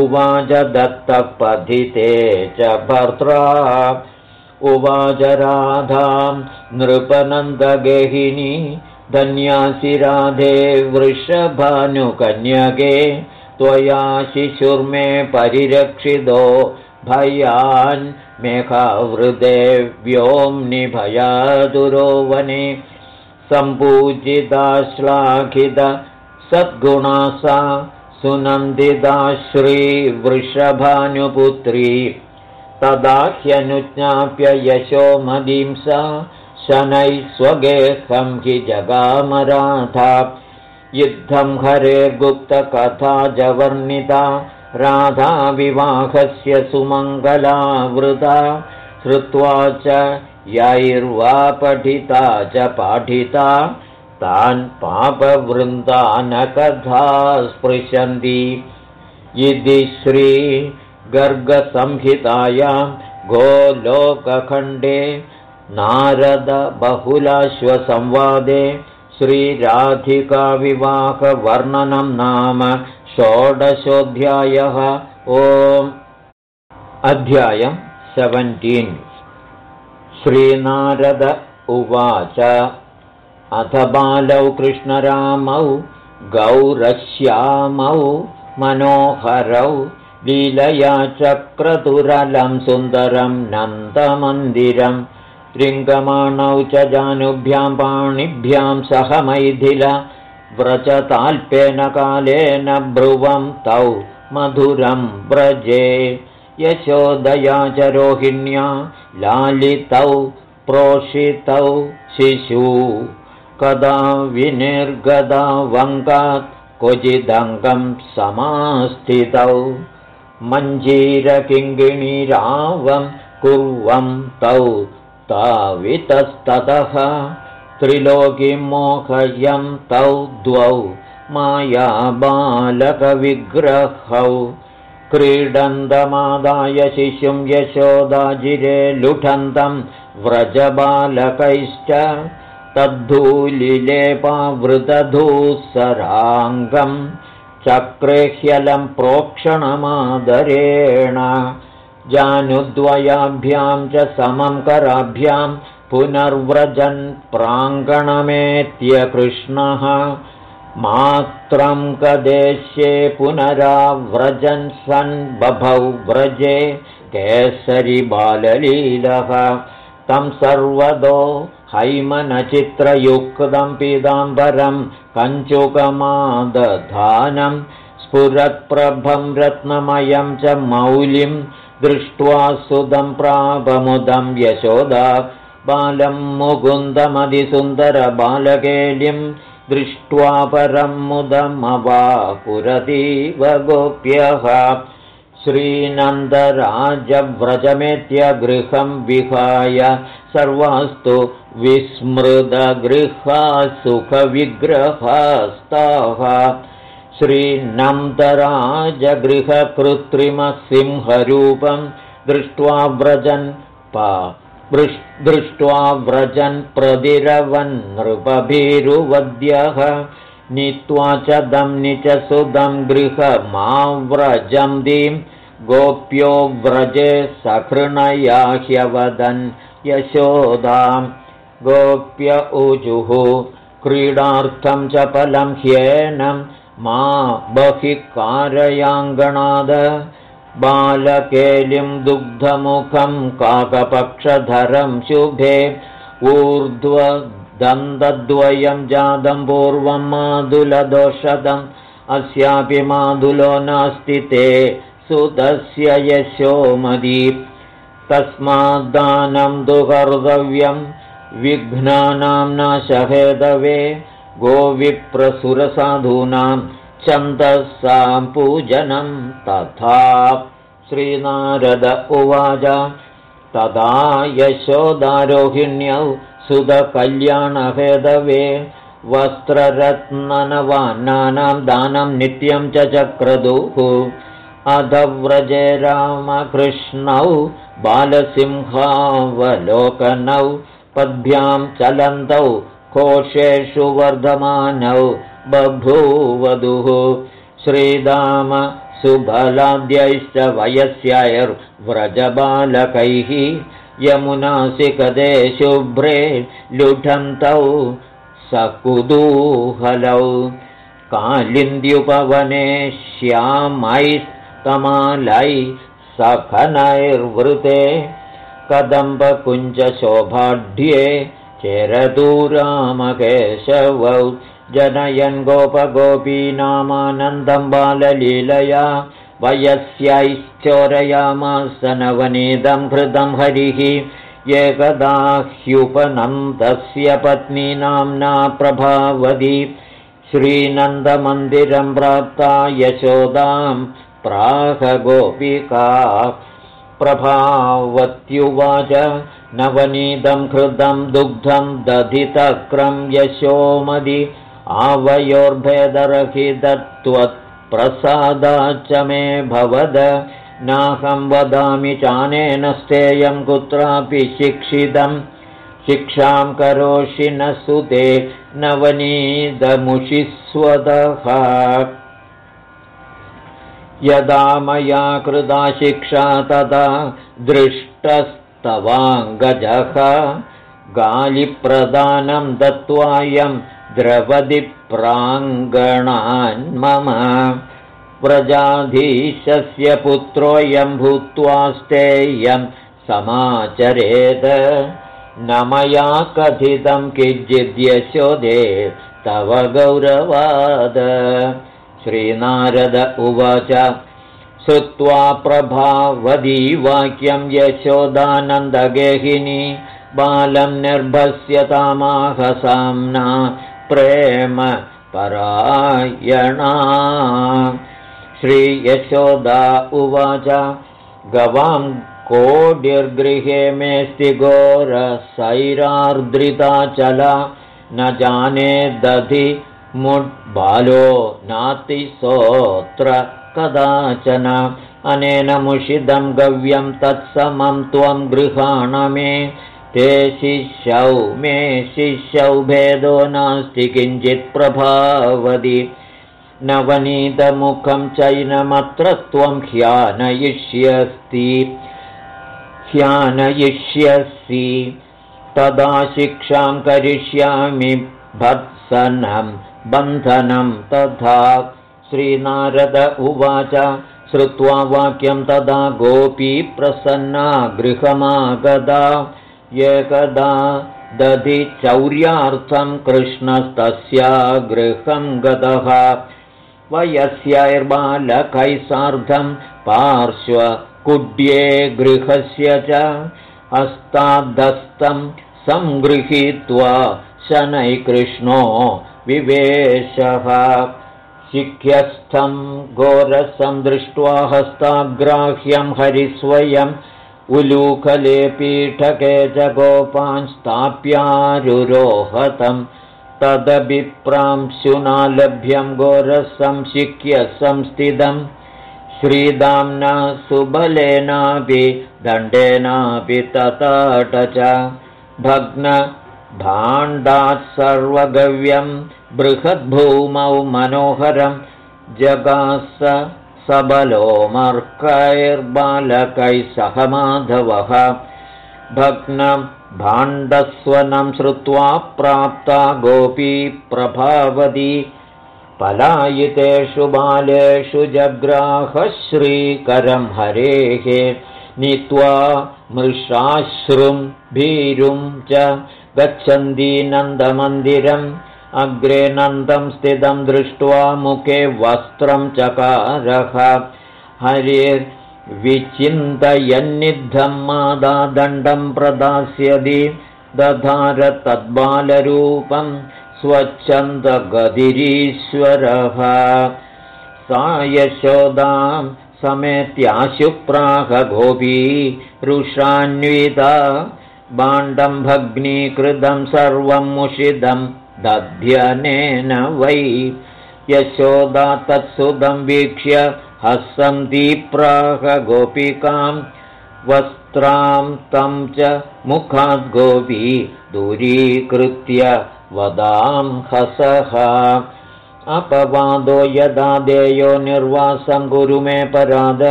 उवाच दत्तपथिते च भर्त्रा। उवाच राधां नृपनन्दगेहिनी धन्यासि राधे वृषभानुकन्यके त्वया शिशुर्मे परिरक्षितो भयान् मेघावृदे व्योम्निभयादुरो वने सम्पूजिता श्लाघित सद्गुणा सा सुनन्दिता श्रीवृषभानुपुत्री तदा ह्यनुज्ञाप्य यशोमदीं सा शनैः स्वगेहं हि जगामराधा युद्धं हरे गुप्तकथा जवर्णिता राधाविवाहस्य सुमङ्गलावृता श्रुत्वा च यैर्वा पठिता च पाठिता तान् पापवृन्दानकथा स्पृशन्ति इति श्रीगर्गसंहितायां गोलोकखण्डे नारदबहुलाश्वसंवादे श्रीराधिकाविवाहवर्णनं नाम षोडशोऽध्यायः ओम्। अध्यायम् सेवन्टीन्। श्रीनारद उवाच। अथ बालौ कृष्णरामौ गौरश्यामौ मनोहरौ लीलया चक्रतुरलं सुन्दरं नन्दमन्दिरम् लिङ्गमाणौ च जानुभ्यां पाणिभ्यां सह मैथिल व्रजताल्पेन कालेन भ्रुवं तौ मधुरं व्रजे। यशोदया च रोहिण्या लालितौ प्रोषितौ शिशु। कदा विनिर्गदा वङ्गात् क्वचिदङ्गं समास्थितौ। मञ्जीरकिङ्गिणीरावं कुर्वं तौ तावितस्ततः त्रिलोकीं मोहयं तौ द्वौ मायाबालकविग्रहौ। क्रीडन्तमादाय शिशुं यशोदाजिरे लुठन्तं व्रजबालकैश्च तद्धूलिलेपावृतधूसराङ्गं चक्रेह्यलं प्रोक्षणमादरेण। जानुद्वयाभ्यां च समं कराभ्यां पुनर्व्रजन् प्राङ्गणमेत्य कृष्णः मात्रं कदेश्ये पुनराव्रजन् सन् बभौ व्रजे केसरि बाललीलः तं सर्वदो हैमनचित्रयुक्तं पीताम्बरं कञ्चुकमादधानं स्फुरत्प्रभं रत्नमयं च मौलिम् दृष्ट्वा सुदं प्रापमुदं यशोदा बालं मुकुन्दमधिसुन्दरबालकेलिं दृष्ट्वा परं मुदमवापुरतीव गोप्यः। श्रीनन्दराजव्रजमेत्यगृहं विहाय सर्वास्तु विस्मृतगृहा सुखविग्रहास्ताः। श्रीनन्दराजगृहकृत्रिमसिंहरूपं दृष्ट्वा व्रजन् पा दृष्ट्वा व्रजन् प्रदिरवन् नृपभीरुवद्यः नीत्वा च दं निच सुदं गृहमाव्रजन्तीं गोप्यो व्रजे सकृणया ह्यवदन् यशोदां। गोप्य ऊजुः क्रीडार्थं च फलं ह्येनम् मा बहि कारयाङ्गणाद बालकेलिं दुग्धमुखं काकपक्षधरं शुभे ऊर्ध्वदन्तद्वयं जातं पूर्वं माधुलदोषदम् अस्यापि माधुलो नास्ति ते सुतस्य यशोमदी तस्माद्दानं दुहर्तव्यं विघ्नानां नाशहेदवे गोविप्रसुरसाधूनां छन्दसां पूजनं तथा श्रीनारद उवाच। तदा यशोदारोहिण्यौ सुधकल्याणहेदवे वस्त्ररत्ननवानानां दानं नित्यं च चक्रदुः। अधव्रजे रामकृष्णौ बालसिंहावलोकनौ पद्भ्यां चलन्तौ कोशेषु वर्धमानौ बभूवधुः सुबलाद्यैश्च वयस्यैर्व्रजबालकैः यमुनासिकदे शुभ्रे लुठन्तौ सकुतूहलौ कालिन्द्युपवने श्यामैस्तमालै सखनैर्वृते। कदम्बकुञ्जशोभाढ्ये चेरदूरामकेशवौ जनयन् गोपगोपीनामानन्दं बाललीलया वयस्यैश्चोरयामास नवनीदं हृदं हरिः एकदा ह्युपनन्दस्य पत्नी नाम्ना प्रभावதி श्रीनन्दमन्दिरं प्राप्ता यशोदां प्राहगोपिका प्रभावत्युवाच नवनीतं हृदं दुग्धं दधितक्रं यशोमदि आवयोर्भेदरहितत्वत्प्रसादाच्च मे भवद। नाहं वदामि चानेन स्थेयं कुत्रापि शिक्षितं। शिक्षां करोषि न सुते नवनीदमुषिस्वदः यदा मया कृता शिक्षा तदा दृष्टस्तवाङ्गजः। गालिप्रदानं दत्त्वायं द्रवदि प्राङ्गणान्मम व्रजाधीशस्य पुत्रोऽयं भूत्वा स्तेयं समाचरेद। न मया कथितं किञ्चिद्यशोदे तव गौरवाद। श्रीनारद उवाच श्रुत्वा प्रभावदी वाक्यं यशोदानन्दगेहिनी बालं निर्भस्यतामाहसाम्ना प्रेम परायणा। श्रीयशोदा उवाच गवां कोडिर्गृहे मेऽस्ति घोरसैरार्द्रिताचला न जाने दधि मुड्बालो नातिसोऽत्र कदाचन। अनेन मुषिदं गव्यं तत्समं त्वं गृहाण मे ते शिष्यौ मे शिष्यौ भेदो नास्ति किञ्चित् प्रभावदि नवनीतमुखं चैनमत्र त्वं ह्यानयिष्यस्ति ह्यानयिष्यसि। तदा शिक्षां करिष्यामि भत्सनं बन्धनं तथा। श्रीनारद उवाच श्रुत्वा वाक्यं तदा गोपी प्रसन्ना गृहमागदा एकदा दधि चौर्यार्थं कृष्णस्तस्या गृहं गतः। वयस्यैर्बालकैः सार्धं पार्श्वकुड्ये गृहस्य च हस्ताद्धस्तं सङ्गृहीत्वा शनैकृष्णो विवेशः। शिख्यस्थं घोरसं दृष्ट्वा हस्ताग्राह्यं हरिस्वयम् उलूखले पीठके च गोपान् स्थाप्यारुरोहतं तदभिप्रांशुनालभ्यं घोरसं शिख्य संस्थितं श्रीदाम्ना सुबलेनापि दण्डेनापि तताट च भग्नभाण्डात् सर्वगव्यं बृहद्भूमौ मनोहरं जगास सबलो मर्कैर्बालकैः सह माधवः। भाण्डस्वनं श्रुत्वा प्राप्ता गोपी प्रभावती। पलायितेषु बालेषु जग्राहश्रीकरं हरेः। नीत्वा मृषाश्रुं भीरुं च गच्छन्ती नन्दमन्दिरम् अग्रे नन्दं स्थितं दृष्ट्वा मुखे वस्त्रं चकारः। हरिर्विचिन्तयन्निद्धं मादादण्डं प्रदास्यति दधार तद्बालरूपं स्वच्छन्दगतिरीश्वरः सा यशोदां समेत्याशुप्राहगोपी रुषान्विता बाण्डं भग्नीकृतं सर्वं मुषिदं दध्यनेन वै यशोदा तत्सुदं वीक्ष्य गोपिकां वस्त्रां तं च मुखाद्गोपी दूरीकृत्य वदां हसः। अपवादो यदा देयो निर्वासं गुरु मे पराद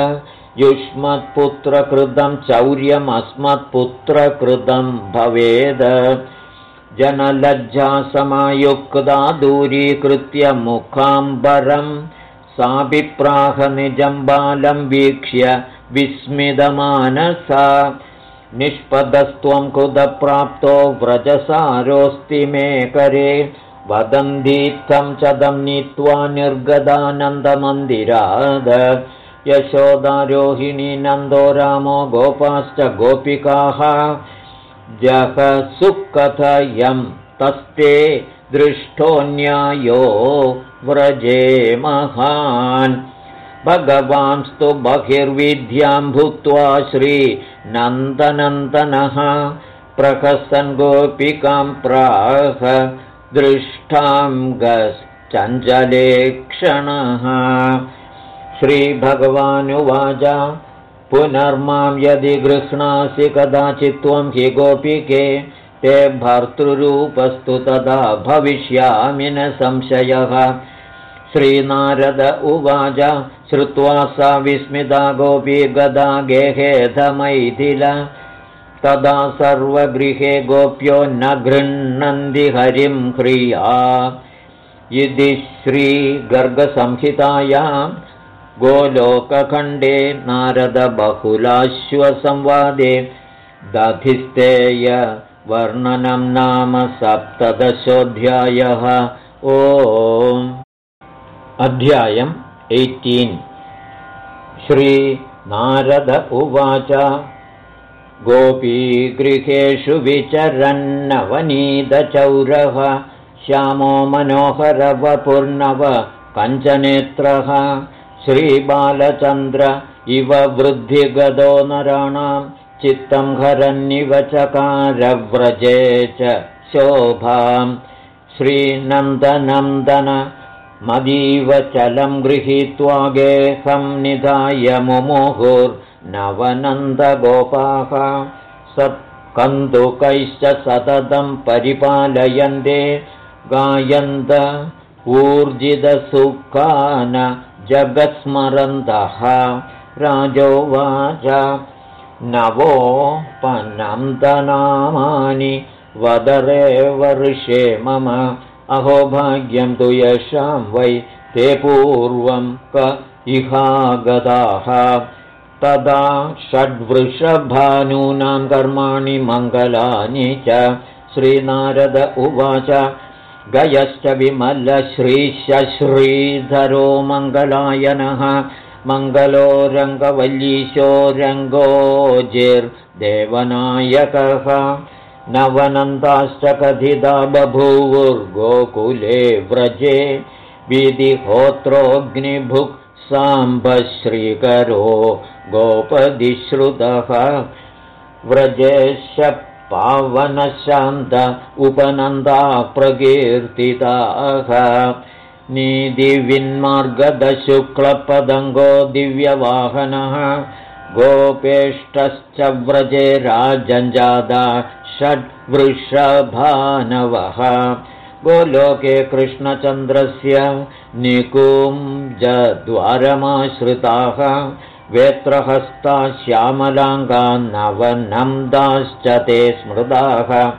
युष्मत्पुत्रकृतं चौर्यमस्मत्पुत्रकृतं भवेद जनलज्जा समायुक्ता दूरीकृत्य मुखाम्बरं साभिप्राह निजं बालं वीक्ष्य विस्मितमानसा। निष्पदस्त्वं कुदप्राप्तो व्रजसारोऽस्ति मे करे। वदन्तीत्थं चदं नीत्वा निर्गदानन्दमन्दिराद। यशोदारोहिणी नन्दो रामो गोपाश्च गोपिकाः जह सुकथयं तस्ते दृष्टोऽन्यायो व्रजे महान्। भगवांस्तु बहिर्विद्यां भूत्वा श्रीनन्दनन्दनः प्रहसन् गोपिकां प्राह गश्चञ्चले क्षणः। श्रीभगवानुवाच पुनर्मां यदि गृह्णासि कदाचित् त्वं हि गोपिके ते भर्तृरूपस्तु तदा भविष्यामि न संशयः। श्रीनारद उवाच श्रुत्वा सा विस्मिता गोपी गदा गेहेधमैथिल तदा सर्वगृहे गोप्यो न गृह्णन्ति हरिं ह्रिया इति श्रीगर्गसंहितायां गोलोकखण्डे नारदबहुलाश्वसंवादे दधिस्तेय वर्णनं नाम सप्तदशोऽध्यायः। ओ अध्यायम् एय्टीन्। श्रीनारद उवाच गोपीगृहेषु विचरन्नवनीतचौरः श्यामो मनोहरवपुर्नव पञ्चनेत्रः श्रीबालचन्द्र इव वृद्धिगदो नराणां चित्तं हरन्निव चकारव्रजे च शोभां। श्रीनन्दनन्दन मदीवचलं गृहीत्वा गेहं निधाय मुमुहुर्नवनन्दगोपाः। सत्कन्दुकैश्च सततं परिपालयन्ते गायन्त ऊर्जितसुखान जगत्स्मरन्तः। राजोवाच नवोपनन्दनामानि वदरे वर्षे मम। अहोभाग्यं तु यशां वै ते पूर्वं क इहागताः। तदा षड्वृषभानूनां कर्माणि मङ्गलानि च। श्रीनारद उवाच गयश्च विमलश्रीश्रीधरो मङ्गलायनः मङ्गलो रङ्गवल्लीशो रङ्गोजिर्देवनायकः नवनन्दाश्च कथिता बभूवुर्गोकुले व्रजे विधिहोत्रोऽग्निभुक् साम्बश्रीकरो गोपदिश्रुतः व्रजेश पावनशान्त उपनन्दा प्रकीर्तिताः। निदिविन्मार्गदशुक्लपदङ्गो दिव्यवाहनः। गोपेष्टश्च व्रजे राजञ्जादा षड्वृषभानवः। गोलोके कृष्णचन्द्रस्य निकुञ्जद्वारमाश्रिताः वेत्रहस्ता श्यामलाङ्गान्नवनन्दाश्च ते स्मृताः।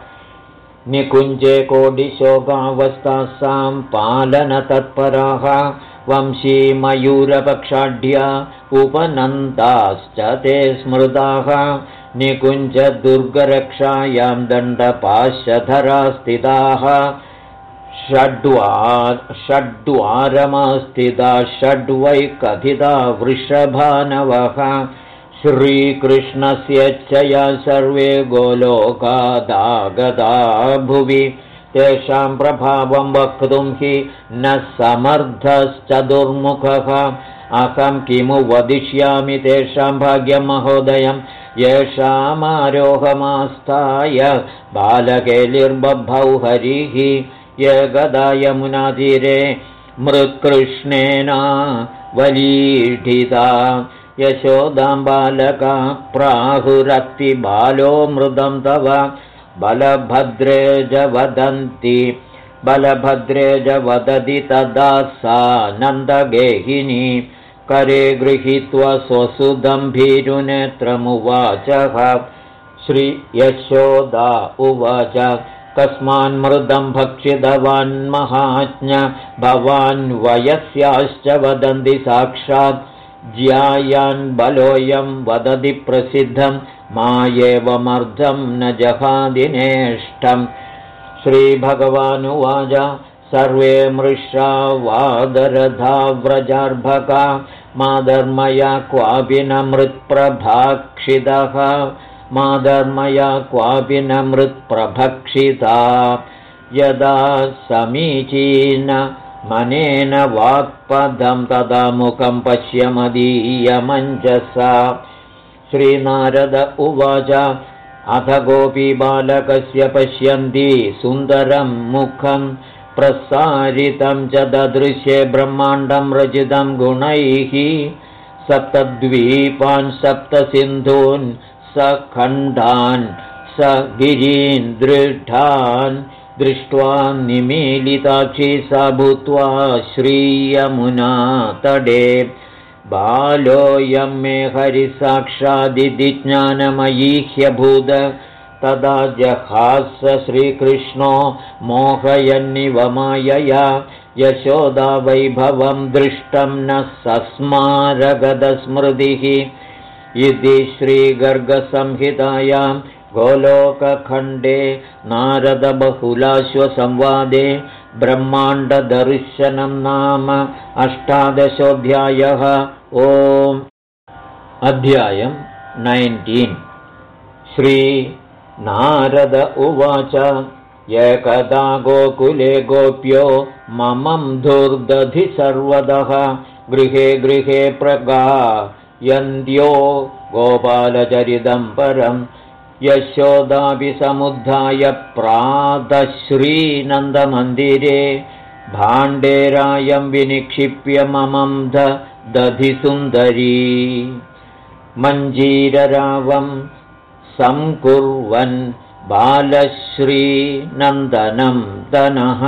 निकुञ्जे कोटिशोकावस्थासां पालनतत्पराः। वंशीमयूरपक्षाढ्या उपनन्दाश्च ते स्मृताः। निकुञ्जदुर्गरक्षायां दण्डपाशधरा स्थिताः षड्वारमास्थिता षड्वै कथिता वृषभानवः। श्रीकृष्णस्य चया सर्वे गोलोकादागता भुवि। तेषां प्रभावं वक्तुं हि न समर्थश्च दुर्मुखः अहं किमु वदिष्यामि तेषां भाग्यं महोदयं येषामारोहमास्थाय बालकेलिर्बभौ हरिः यगदा यमुनातीरे मृत्कृष्णेना वलीढिता। यशोदां बालका बालो मृदं तव बलभद्रे च वदन्ति। बलभद्रे च वदति तदा सा नन्दगेहिनी। करे गृहीत्वा स्वसुदम्भीरुनेत्रमुवाचः श्रीयशोदा उवाच कस्मान्मृदं भक्षितवान् महाज्ञ। भवान् वयस्याश्च वदन्ति साक्षात्। ज्यायान् बलोऽयं वदति प्रसिद्धं। मा एवमर्धं न जहादिनेष्टम् श्रीभगवानुवाच। सर्वे मृषा वादरथा व्रजार्भका। माधर्मया क्वापि न मृत्प्रभाक्षितः माधर्मया क्वापि न मृत्प्रभक्षिता। यदा समीचीन मनेन वाक्पदं तदा मुखं पश्यमदीयमञ्जसा श्रीनारद उवाच अथ गोपीबालकस्य पश्यन्ति सुन्दरं मुखं प्रसारितं च ददृश्ये ब्रह्माण्डं रचितं गुणैः। सप्तद्वीपान् सप्तसिन्धून् स खण्डान् स गिरीन् दृढान् दृष्ट्वा निमीलिताक्षी सा भूत्वा श्रीयमुना तडे। बालोऽयं मे हरिसाक्षादिति ज्ञानमयी ह्यभूद तदा जहास श्रीकृष्णो मोहयन्निव मायया यशोदा वैभवं दृष्टं न सस्मारगदस्मृतिः इति श्रीगर्गसंहितायां गोलोकखण्डे नारदबहुलाश्वसंवादे ब्रह्माण्डदर्शनं नाम अष्टादशोऽध्यायः ओम्। अध्यायं नैन्टीन्। श्रीनारद उवाच एकदा गोकुले गोप्यो ममं धुर्दधि सर्वदः गृहे गृहे प्रगायन्त्यो गोपालचरितं परं यशोदापि समुद्धाय प्रातश्रीनन्दमन्दिरे भाण्डेरायं विनिक्षिप्य ममं दधिसुन्दरी। मञ्जीररावं सङ्कुर्वन् बालश्रीनन्दनं दनः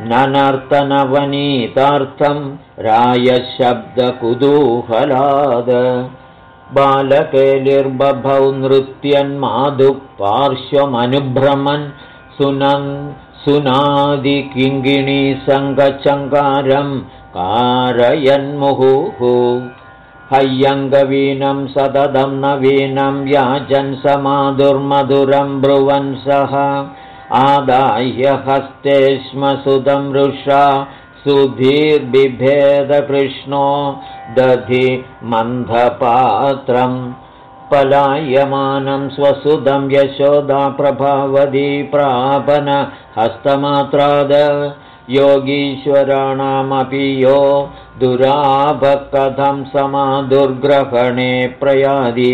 ननर्तनवनीतार्थं रायशब्दकुतूहलाद। बालकेलिर्बभौ नृत्यन्माधुः पार्श्वमनुभ्रमन् सुनन् सुनादिकिङ्गिणीसङ्गचङ्कारं कारयन्मुहुः। हय्यङ्गवीनं सततं नवीनं याचन् समाधुर्मधुरं ब्रुवन् सः आदाह्य हस्ते स्म सुतं रुषा सुधीर्बिभेदकृष्णो दधि मन्धपात्रम् पलायमानं स्वसुदं यशोदा प्रभावदी प्रापन हस्तमात्राद योगीश्वराणामपि यो दुराभकथं समादुर्ग्रहणे प्रयादि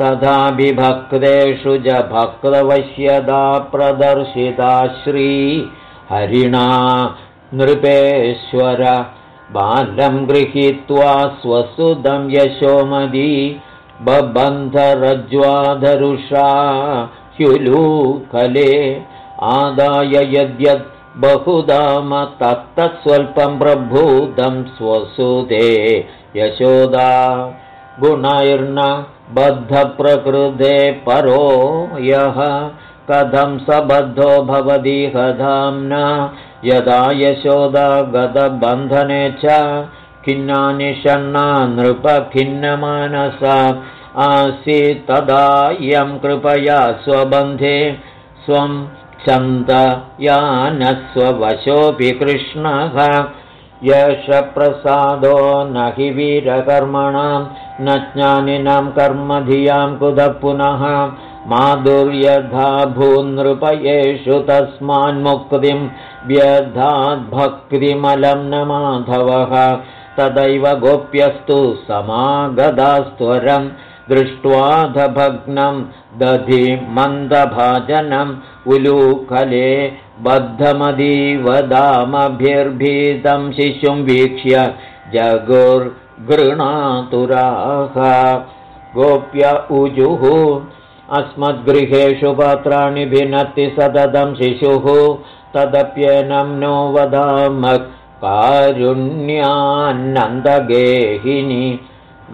तथा विभक्तेषु च भक्तवश्यदा प्रदर्शिता श्रीहरिणा नृपेश्वर। बालं गृहीत्वा स्वसुदं यशोमदी बबन्धरज्वाधरुषा ह्युलूकले आदाय यद्यद् बहुदाम तत्तत्स्वल्पं प्रभूतं स्वसुदे यशोदा गुणैर्न बद्धप्रकृते परो यः। कथं सबद्धो भवति कथं यदा यशोदा गतबन्धने च खिन्नानि षण्णा नृपखिन्नमानसा आसीत् तदा इयं कृपया स्वबन्धे स्वं छन्दयानस्ववशोऽपि कृष्णः। यशप्रसादो न हि वीरकर्मणां न ज्ञानिनां कर्मधियां कुतः पुनः? माधुर्यधा भूनृपयेषु तस्मान्मुक्तिं व्यधाद्भक्तिमलं न माधवः। तदैव गोप्यस्तु समागदास्त्वरं दृष्ट्वाधभग्नं दधि मन्दभाजनम् उलूकले बद्धमदीवदामभिर्भीतं शिशुं वीक्ष्य जगुर्गृणातुराः गोप्य उजुः अस्मद्गृहेषु पात्राणि भिनत्ति सततं शिशुः। तदप्येनं नो वदाम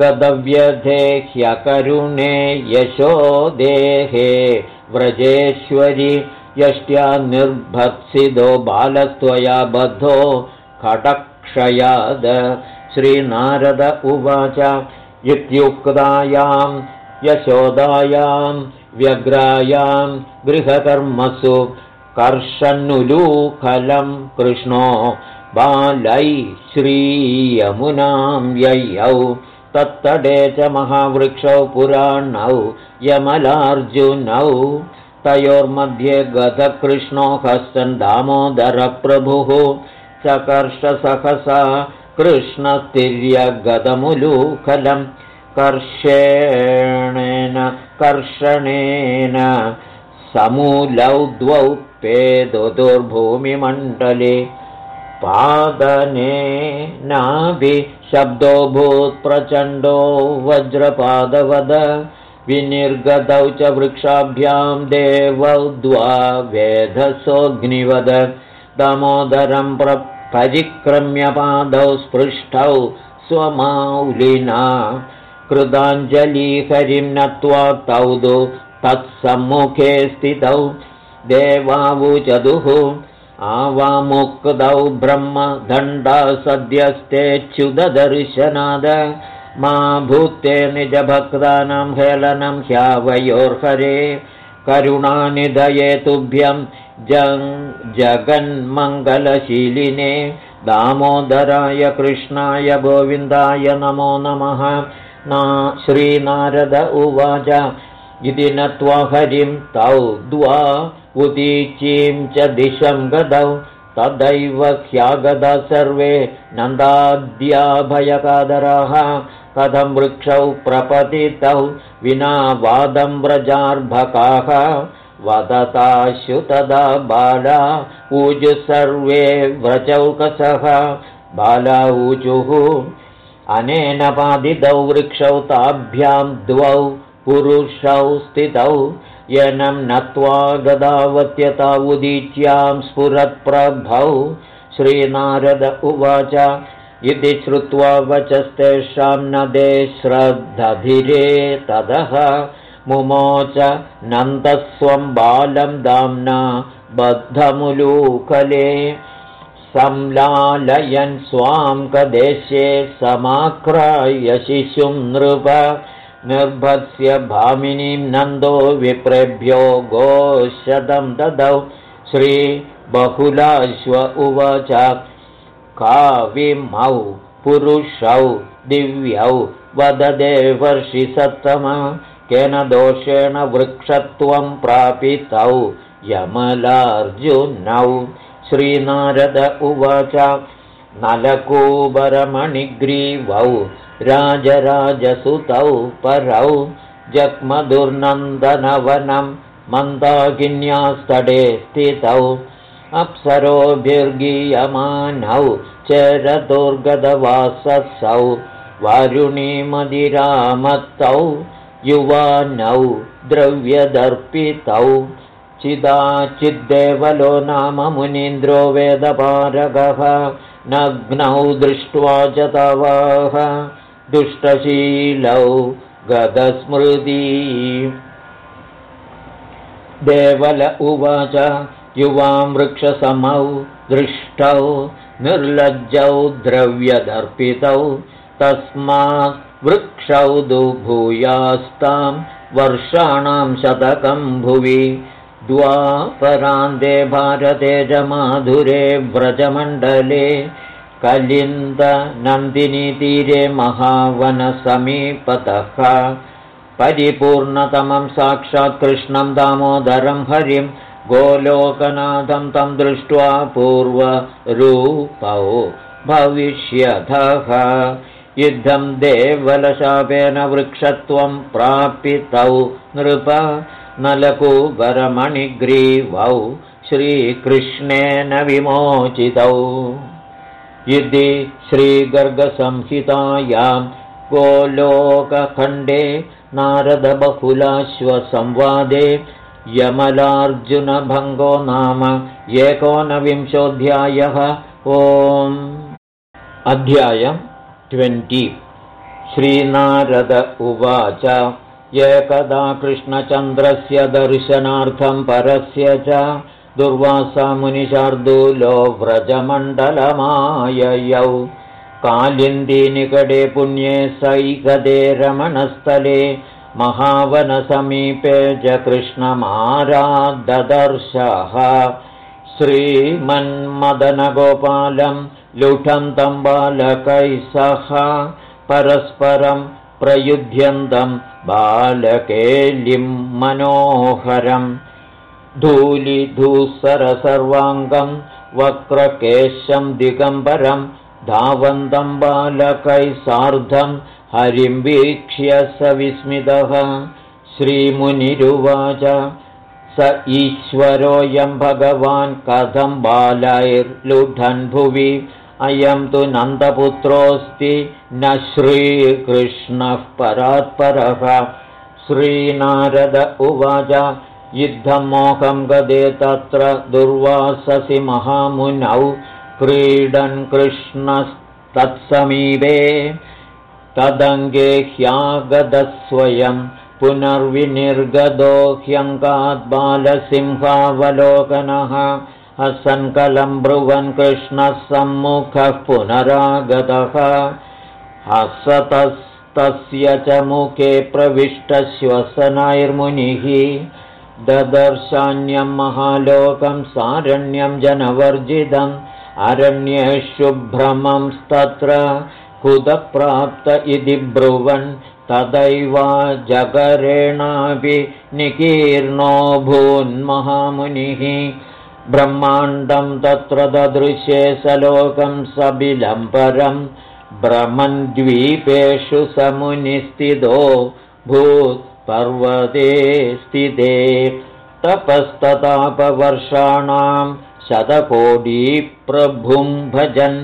गतव्यधे ह्यकरुणे यशो देहे व्रजेश्वरि यष्ट्या निर्भत्सिदो बालस्त्वया बद्धो खटक्षयाद श्रीनारद उवाच इत्युक्तायां यशोदायां व्यग्रायां गृहकर्मसु कर्षन्नुलूखलं कृष्णो बालै श्रीयमुनां ययौ तत्तडे च महावृक्षौ पुराणौ यमलार्जुनौ तयोर्मध्ये गतकृष्णो हस्तन् दामोदरप्रभुः चकर्षसहसा कृष्णतिर्यगतमुलूखलम् कर्षेणेन कर्षणेन समूलौ द्वौ पेदुर्भूमिमण्डले भूत् प्रचण्डो वज्रपादवद विनिर्गतौ च वृक्षाभ्यां देवौ द्वा वेधसोऽग्निवद दामोदरं परिक्रम्यपादौ स्पृष्टौ स्वमाौलिना कृताञ्जलिहरिं नत्वा तौ दु तत्सम्मुखे स्थितौ। देवावुचदुः आवामुक्तौ ब्रह्मदण्डा सद्यस्तेच्युदर्शनाद मा भूते निजभक्तानां हेलनं ह्यावयोर्हरे। करुणानिधये तुभ्यं जगन्मङ्गलशीलिने दामोदराय कृष्णाय गोविन्दाय नमो नमः। ना श्रीनारद उवाच इति नत्वा हरिं तौ द्वा उदीचीं च दिशं गदौ तदैव ह्यागदा सर्वे नन्दाद्याभयकादराः। कथं वृक्षौ प्रपतितौ विना वादं व्रजार्भकाः वदताश्युतदा बाला ऊजु सर्वे व्रजौकसः। बाला ऊचुः अनेन पादितौ वृक्षौ ताभ्यां द्वौ पुरुषौ स्थितौ। यनं नत्वा गदावत्यता उदीच्यां स्फुरत्प्रभौ। श्रीनारद उवाच इति श्रुत्वा वचस्तेषां नदे श्रद्धधिरे तदः मुमोच नन्दस्वं बालं दाम्ना बद्धमुलूकले संलालयन् स्वां कदेशे समाक्राय शिशुं नृप। निर्भस्य भामिनीं नन्दो विप्रेभ्यो गोशतं ददौ। श्रीबहुलाश्व उवाच काविमौ पुरुषौ दिव्यौ वददेवर्षि सत्तम केन दोषेण वृक्षत्वं प्रापितौ? यमलार्जुनौ। श्रीनारद उवाच नलकूबरमणिग्रीवौ राजराजसुतौ परौ। जग्मदुर्नन्दनवनं मन्दाकिन्यास्तडे स्थितौ। अप्सरोभिर्गीयमानौ चरदुर्गदवाससौ। वारुणीमदिरामत्तौ युवानौ द्रव्यदर्पितौ। चिदाचिद्देवलो नाम मुनीन्द्रो वेदपारगः नग्नौ दृष्ट्वा च तवाह दुष्टशीलौ गदस्मृती। देवल उवाच युवां वृक्षसमौ दृष्टौ निर्लज्जौ द्रव्यदर्पितौ। तस्मात् वृक्षौ दुभूयास्तां वर्षाणां शतकं भुवि। द्वापरान्ते भारते च माधुरे व्रजमण्डले कलिन्दनन्दिनीतीरे महावनसमीपतः। परिपूर्णतमं साक्षात् कृष्णं दामोदरं हरिं गोलोकनाथं तं दृष्ट्वा पूर्वरूपौ भविष्यथः युद्धं देवलशापेन वृक्षत्वं प्रापितौ। नृप नलकूबरमणिग्रीवौ श्रीकृष्णेन विमोचितौ। इति श्रीगर्गसंहितायां गोलोकखण्डे नारदबहुलाश्वसंवादे यमलार्जुनभङ्गो नाम एकोनविंशोऽध्यायः। ओम्। अध्यायम् ट्वेण्टि। श्रीनारद उवाच एकदा कृष्णचन्द्रस्य दर्शनार्थं परस्य च दुर्वासा मुनिशार्दूलो व्रजमण्डलमाययौ। कालिन्दीनिकटे पुण्ये सैकदे रमणस्थले महावनसमीपे च कृष्णमाराददर्शः श्रीमन्मदनगोपालं लुठन्तं बालकैः सह परस्परं प्रयुध्यन्तं बालकेलिं मनोहरम्। धूलिधूसरसर्वाङ्गं वक्रकेशं दिगम्बरं धावन्तं बालकैः सार्धं हरिं वीक्ष्य स विस्मितः श्रीमुनिरुवाच स ईश्वरोऽयं भगवान् कथं बालैर्लुढन् भुवि। अयं तु नन्दपुत्रोऽस्ति न श्रीकृष्णः परात्परः। श्रीनारद उवाच युद्धमोहं गदे तत्र दुर्वाससि महामुनौ। क्रीडन् कृष्णस्तत्समीपे तदङ्गे ह्यागदस्वयं पुनर्विनिर्गदो ह्यङ्गाद्बालसिंहावलोकनः। हसङ्कलं ब्रुवन् कृष्णः सम्मुखः पुनरागतः। हसतस्तस्य च मुखे प्रविष्टश्वसनैर्मुनिः ददर्शान्यं महालोकं सारण्यं जनवर्जितम् अरण्ये शुभ्रमंस्तत्र कुदप्राप्त इति ब्रुवन् तदैव जगरेणापि निकीर्णो भून्महामुनिः ब्रह्माण्डं तत्र ददृशे सलोकं सबिलं परं भ्रमन्द्वीपेषु समुनिस्थितो भूत् पर्वते स्थिते। तपस्ततापवर्षाणां शतकोटिप्रभुं भजन्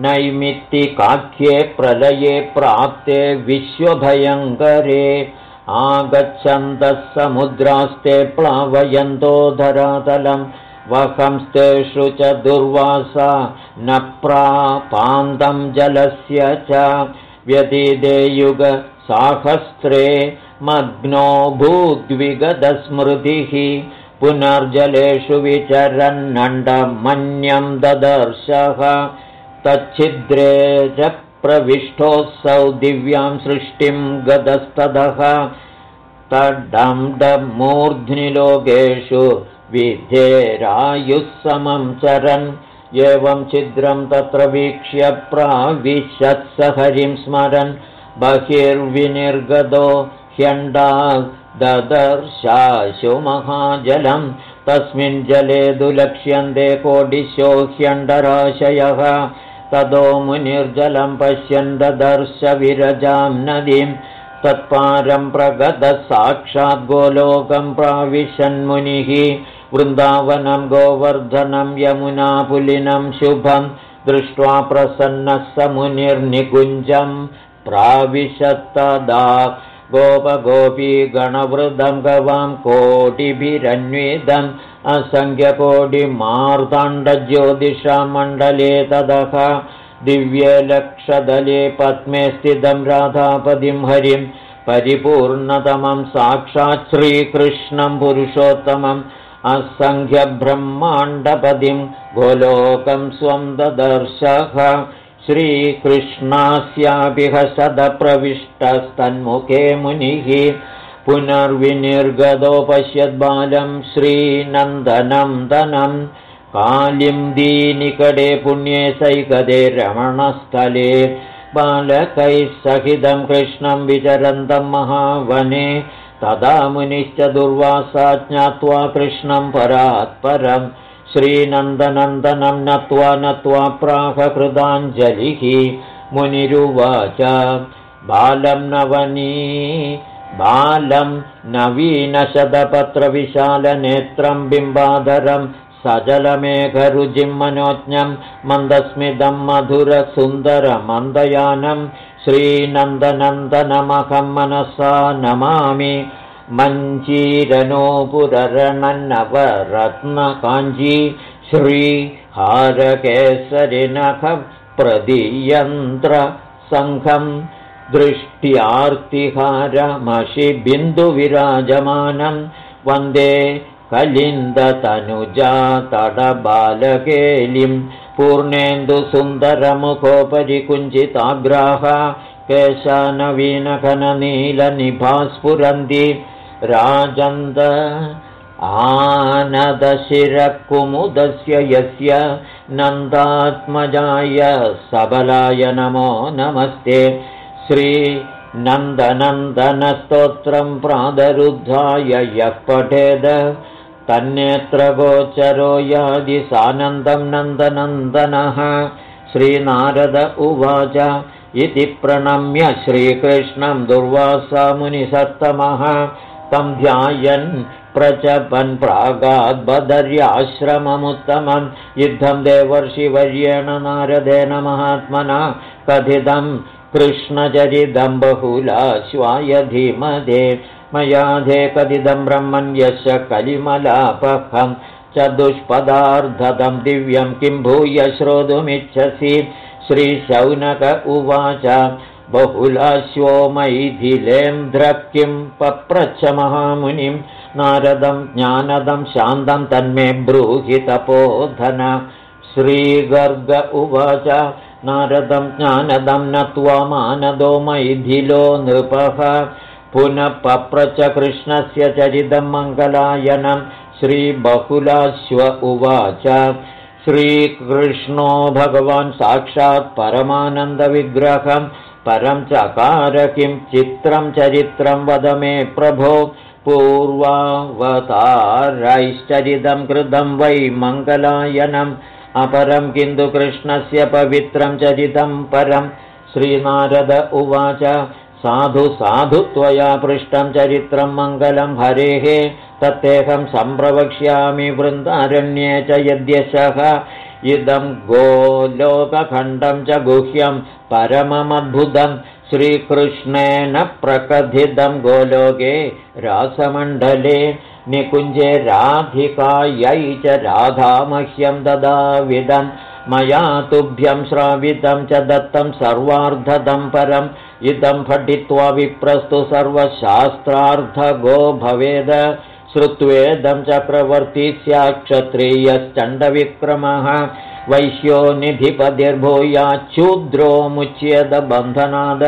नैमित्तिकाख्ये प्रलये प्राप्ते विश्वभयङ्करे। आगच्छन्तः समुद्रास्ते प्लावयन्तो धरातलं। वहंस्तेषु च दुर्वासा न प्रापान्तं जलस्य च। व्यतिदेयुगसाहस्रे मग्नो भूद्विगतस्मृतिः। पुनर्जलेषु विचरन्नण्डमन्यं ददर्शः तच्छिद्रे च प्रविष्टोऽसौ दिव्यां सृष्टिं गतस्ततः तडम्डमूर्ध्नि लोकेषु विधेरायुः समं चरन्। एवं छिद्रं तत्र वीक्ष्य प्राविशत्स हरिं स्मरन्। बहिर्विनिर्गतो ह्यण्डा ददर्शाशु महाजलं। तस्मिन् जले दुलक्ष्यन्ते कोडिशो ह्यण्डराशयः ततो मुनिर्जलं पश्यन् ददर्शविरजां नदीं तत्पारं प्रगतसाक्षाद्गोलोकं प्राविशन्मुनिः वृन्दावनं गोवर्धनं यमुनापुलिनं शुभं दृष्ट्वा प्रसन्नः स मुनिर्निकुञ्जं प्राविशत्तदा गोपगोपी गणवृदं गवां कोटिभिरन्वितम् असङ्ख्यकोटिमार्ताण्डज्योतिषमण्डले तदः दिव्यलक्षदले पद्मे स्थितं राधापदिं हरिं परिपूर्णतमं साक्षात् श्रीकृष्णं पुरुषोत्तमम् असङ्ख्यब्रह्माण्डपदिं गोलोकं स्वं ददर्शः श्रीकृष्णास्यापि हसदप्रविष्टस्तन्मुखे मुनिः पुनर्विनिर्गतो पश्यद्बालं श्रीनन्दनं दनं कालिं दीनिकटे पुण्ये सैकदे रमणस्थले बालकैः सहितं कृष्णं विचरन्तं महावने तदा मुनिश्च दुर्वासा ज्ञात्वा कृष्णं परात्परम् श्रीनन्दनन्दनं नत्वा नत्वा प्राहकृताञ्जलिः मुनिरुवाच। बालं नवनी बालं नवीनशतपत्रविशालनेत्रं बिम्बाधरं सजलमेघरुजिं मनोज्ञं मन्दस्मितं मधुरसुन्दरमन्दयानं। श्रीनन्दनन्दनमहं मनसा नमामि मञ्जीरनोपुररणनवरत्नकाञ्जी श्रीहारकेसरिनखप्रदीयन्त्रसङ्घम् दृष्ट्यार्तिहारमशिबिन्दुविराजमानं वन्दे कलिन्दतनुजा तडबालकेलिं पूर्णेन्दुसुन्दरमुखोपरि कुञ्चिताग्राः केशानवीनघननीलनिभास्फुरन्ति राजन्द आनदशिरकुमुदस्य यस्य नन्दात्मजाय सबलाय नमो नमस्ते। श्रीनन्दनन्दनस्तोत्रं प्रादरुद्धाय यः पठेद तन्नेत्रगोचरो यादि सानन्दं नन्दनन्दनः। श्रीनारद उवाच इति प्रणम्य श्रीकृष्णं दुर्वासामुनिसत्तमः तं ध्यायन् प्रचपन् प्रागाद्बदर्याश्रममुत्तमं युद्धं देवर्षिवर्येण नारदेन महात्मना कथितं कृष्णचरितं बहुलाश्वाय धीमदे मयाधे कथितं ब्रह्मन् यश कलिमलापहं च दुष्पदार्धतं दिव्यं किं भूय श्रोतुमिच्छसि श्रीशौनक उवाच बहुलाश्वो मैथिलेन्द्र किं पप्रच्छ महामुनिं नारदं ज्ञानदं शान्तं तन्मे ब्रूहि तपोधन। श्रीगर्ग उवाच नारदं ज्ञानदं नत्वा मानदो मैथिलो नृपः। पुनः पप्रच कृष्णस्य चरितं मङ्गलायनं। श्रीबहुलाश्व उवाच श्रीकृष्णो भगवान् साक्षात् परमानन्दविग्रहं परं चकार किं चित्रं चरित्रं वद मे प्रभो। पूर्वावतारैश्चरितं कृतं वै मङ्गलायनम्। अपरं किन्तु कृष्णस्य पवित्रं चरितं परं। श्रीनारद उवाच साधु साधु त्वया पृष्टं चरित्रं मङ्गलं हरेः। तत्तेऽहं सम्प्रवक्ष्यामि वृन्दारण्ये च यद्यशः इदं गोलोकखण्डं च गुह्यं परममद्भुतं श्रीकृष्णेन प्रकथितं गोलोके रासमण्डले निकुञ्जे राधिकायै च राधामह्यं ददाविदं मया तुभ्यं श्रावितं च दत्तं सर्वार्धदं परम् इदं पठित्वा विप्रस्तु सर्वशास्त्रार्थगो भवेद श्रुत्वेदं चक्रवर्ती स्यात्क्षत्रियश्चण्डविक्रमः वैश्यो निधिपतिर्भूयाच्छूद्रो मुच्येदबन्धनाद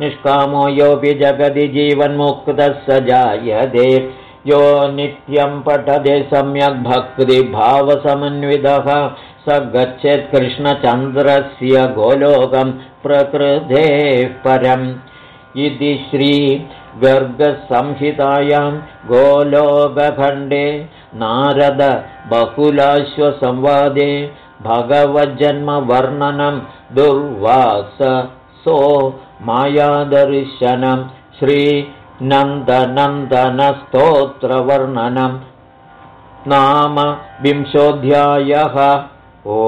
निष्कामो योऽपि जगति जीवन्मुक्तः स जायते। यो नित्यं पठते सम्यक् भक्तिभावसमन्वितः। स गच्छेत् कृष्णचन्द्रस्य गोलोकं प्रकृतेः परम्। इति श्रीगर्गसंहितायां गोलोकखण्डे नारदबहुलाश्वसंवादे भगवज्जन्मवर्णनं दुर्वाससो मायादर्शनं श्रीनन्दनन्दनस्तोत्रवर्णनं नाम विंशोऽध्यायः ओ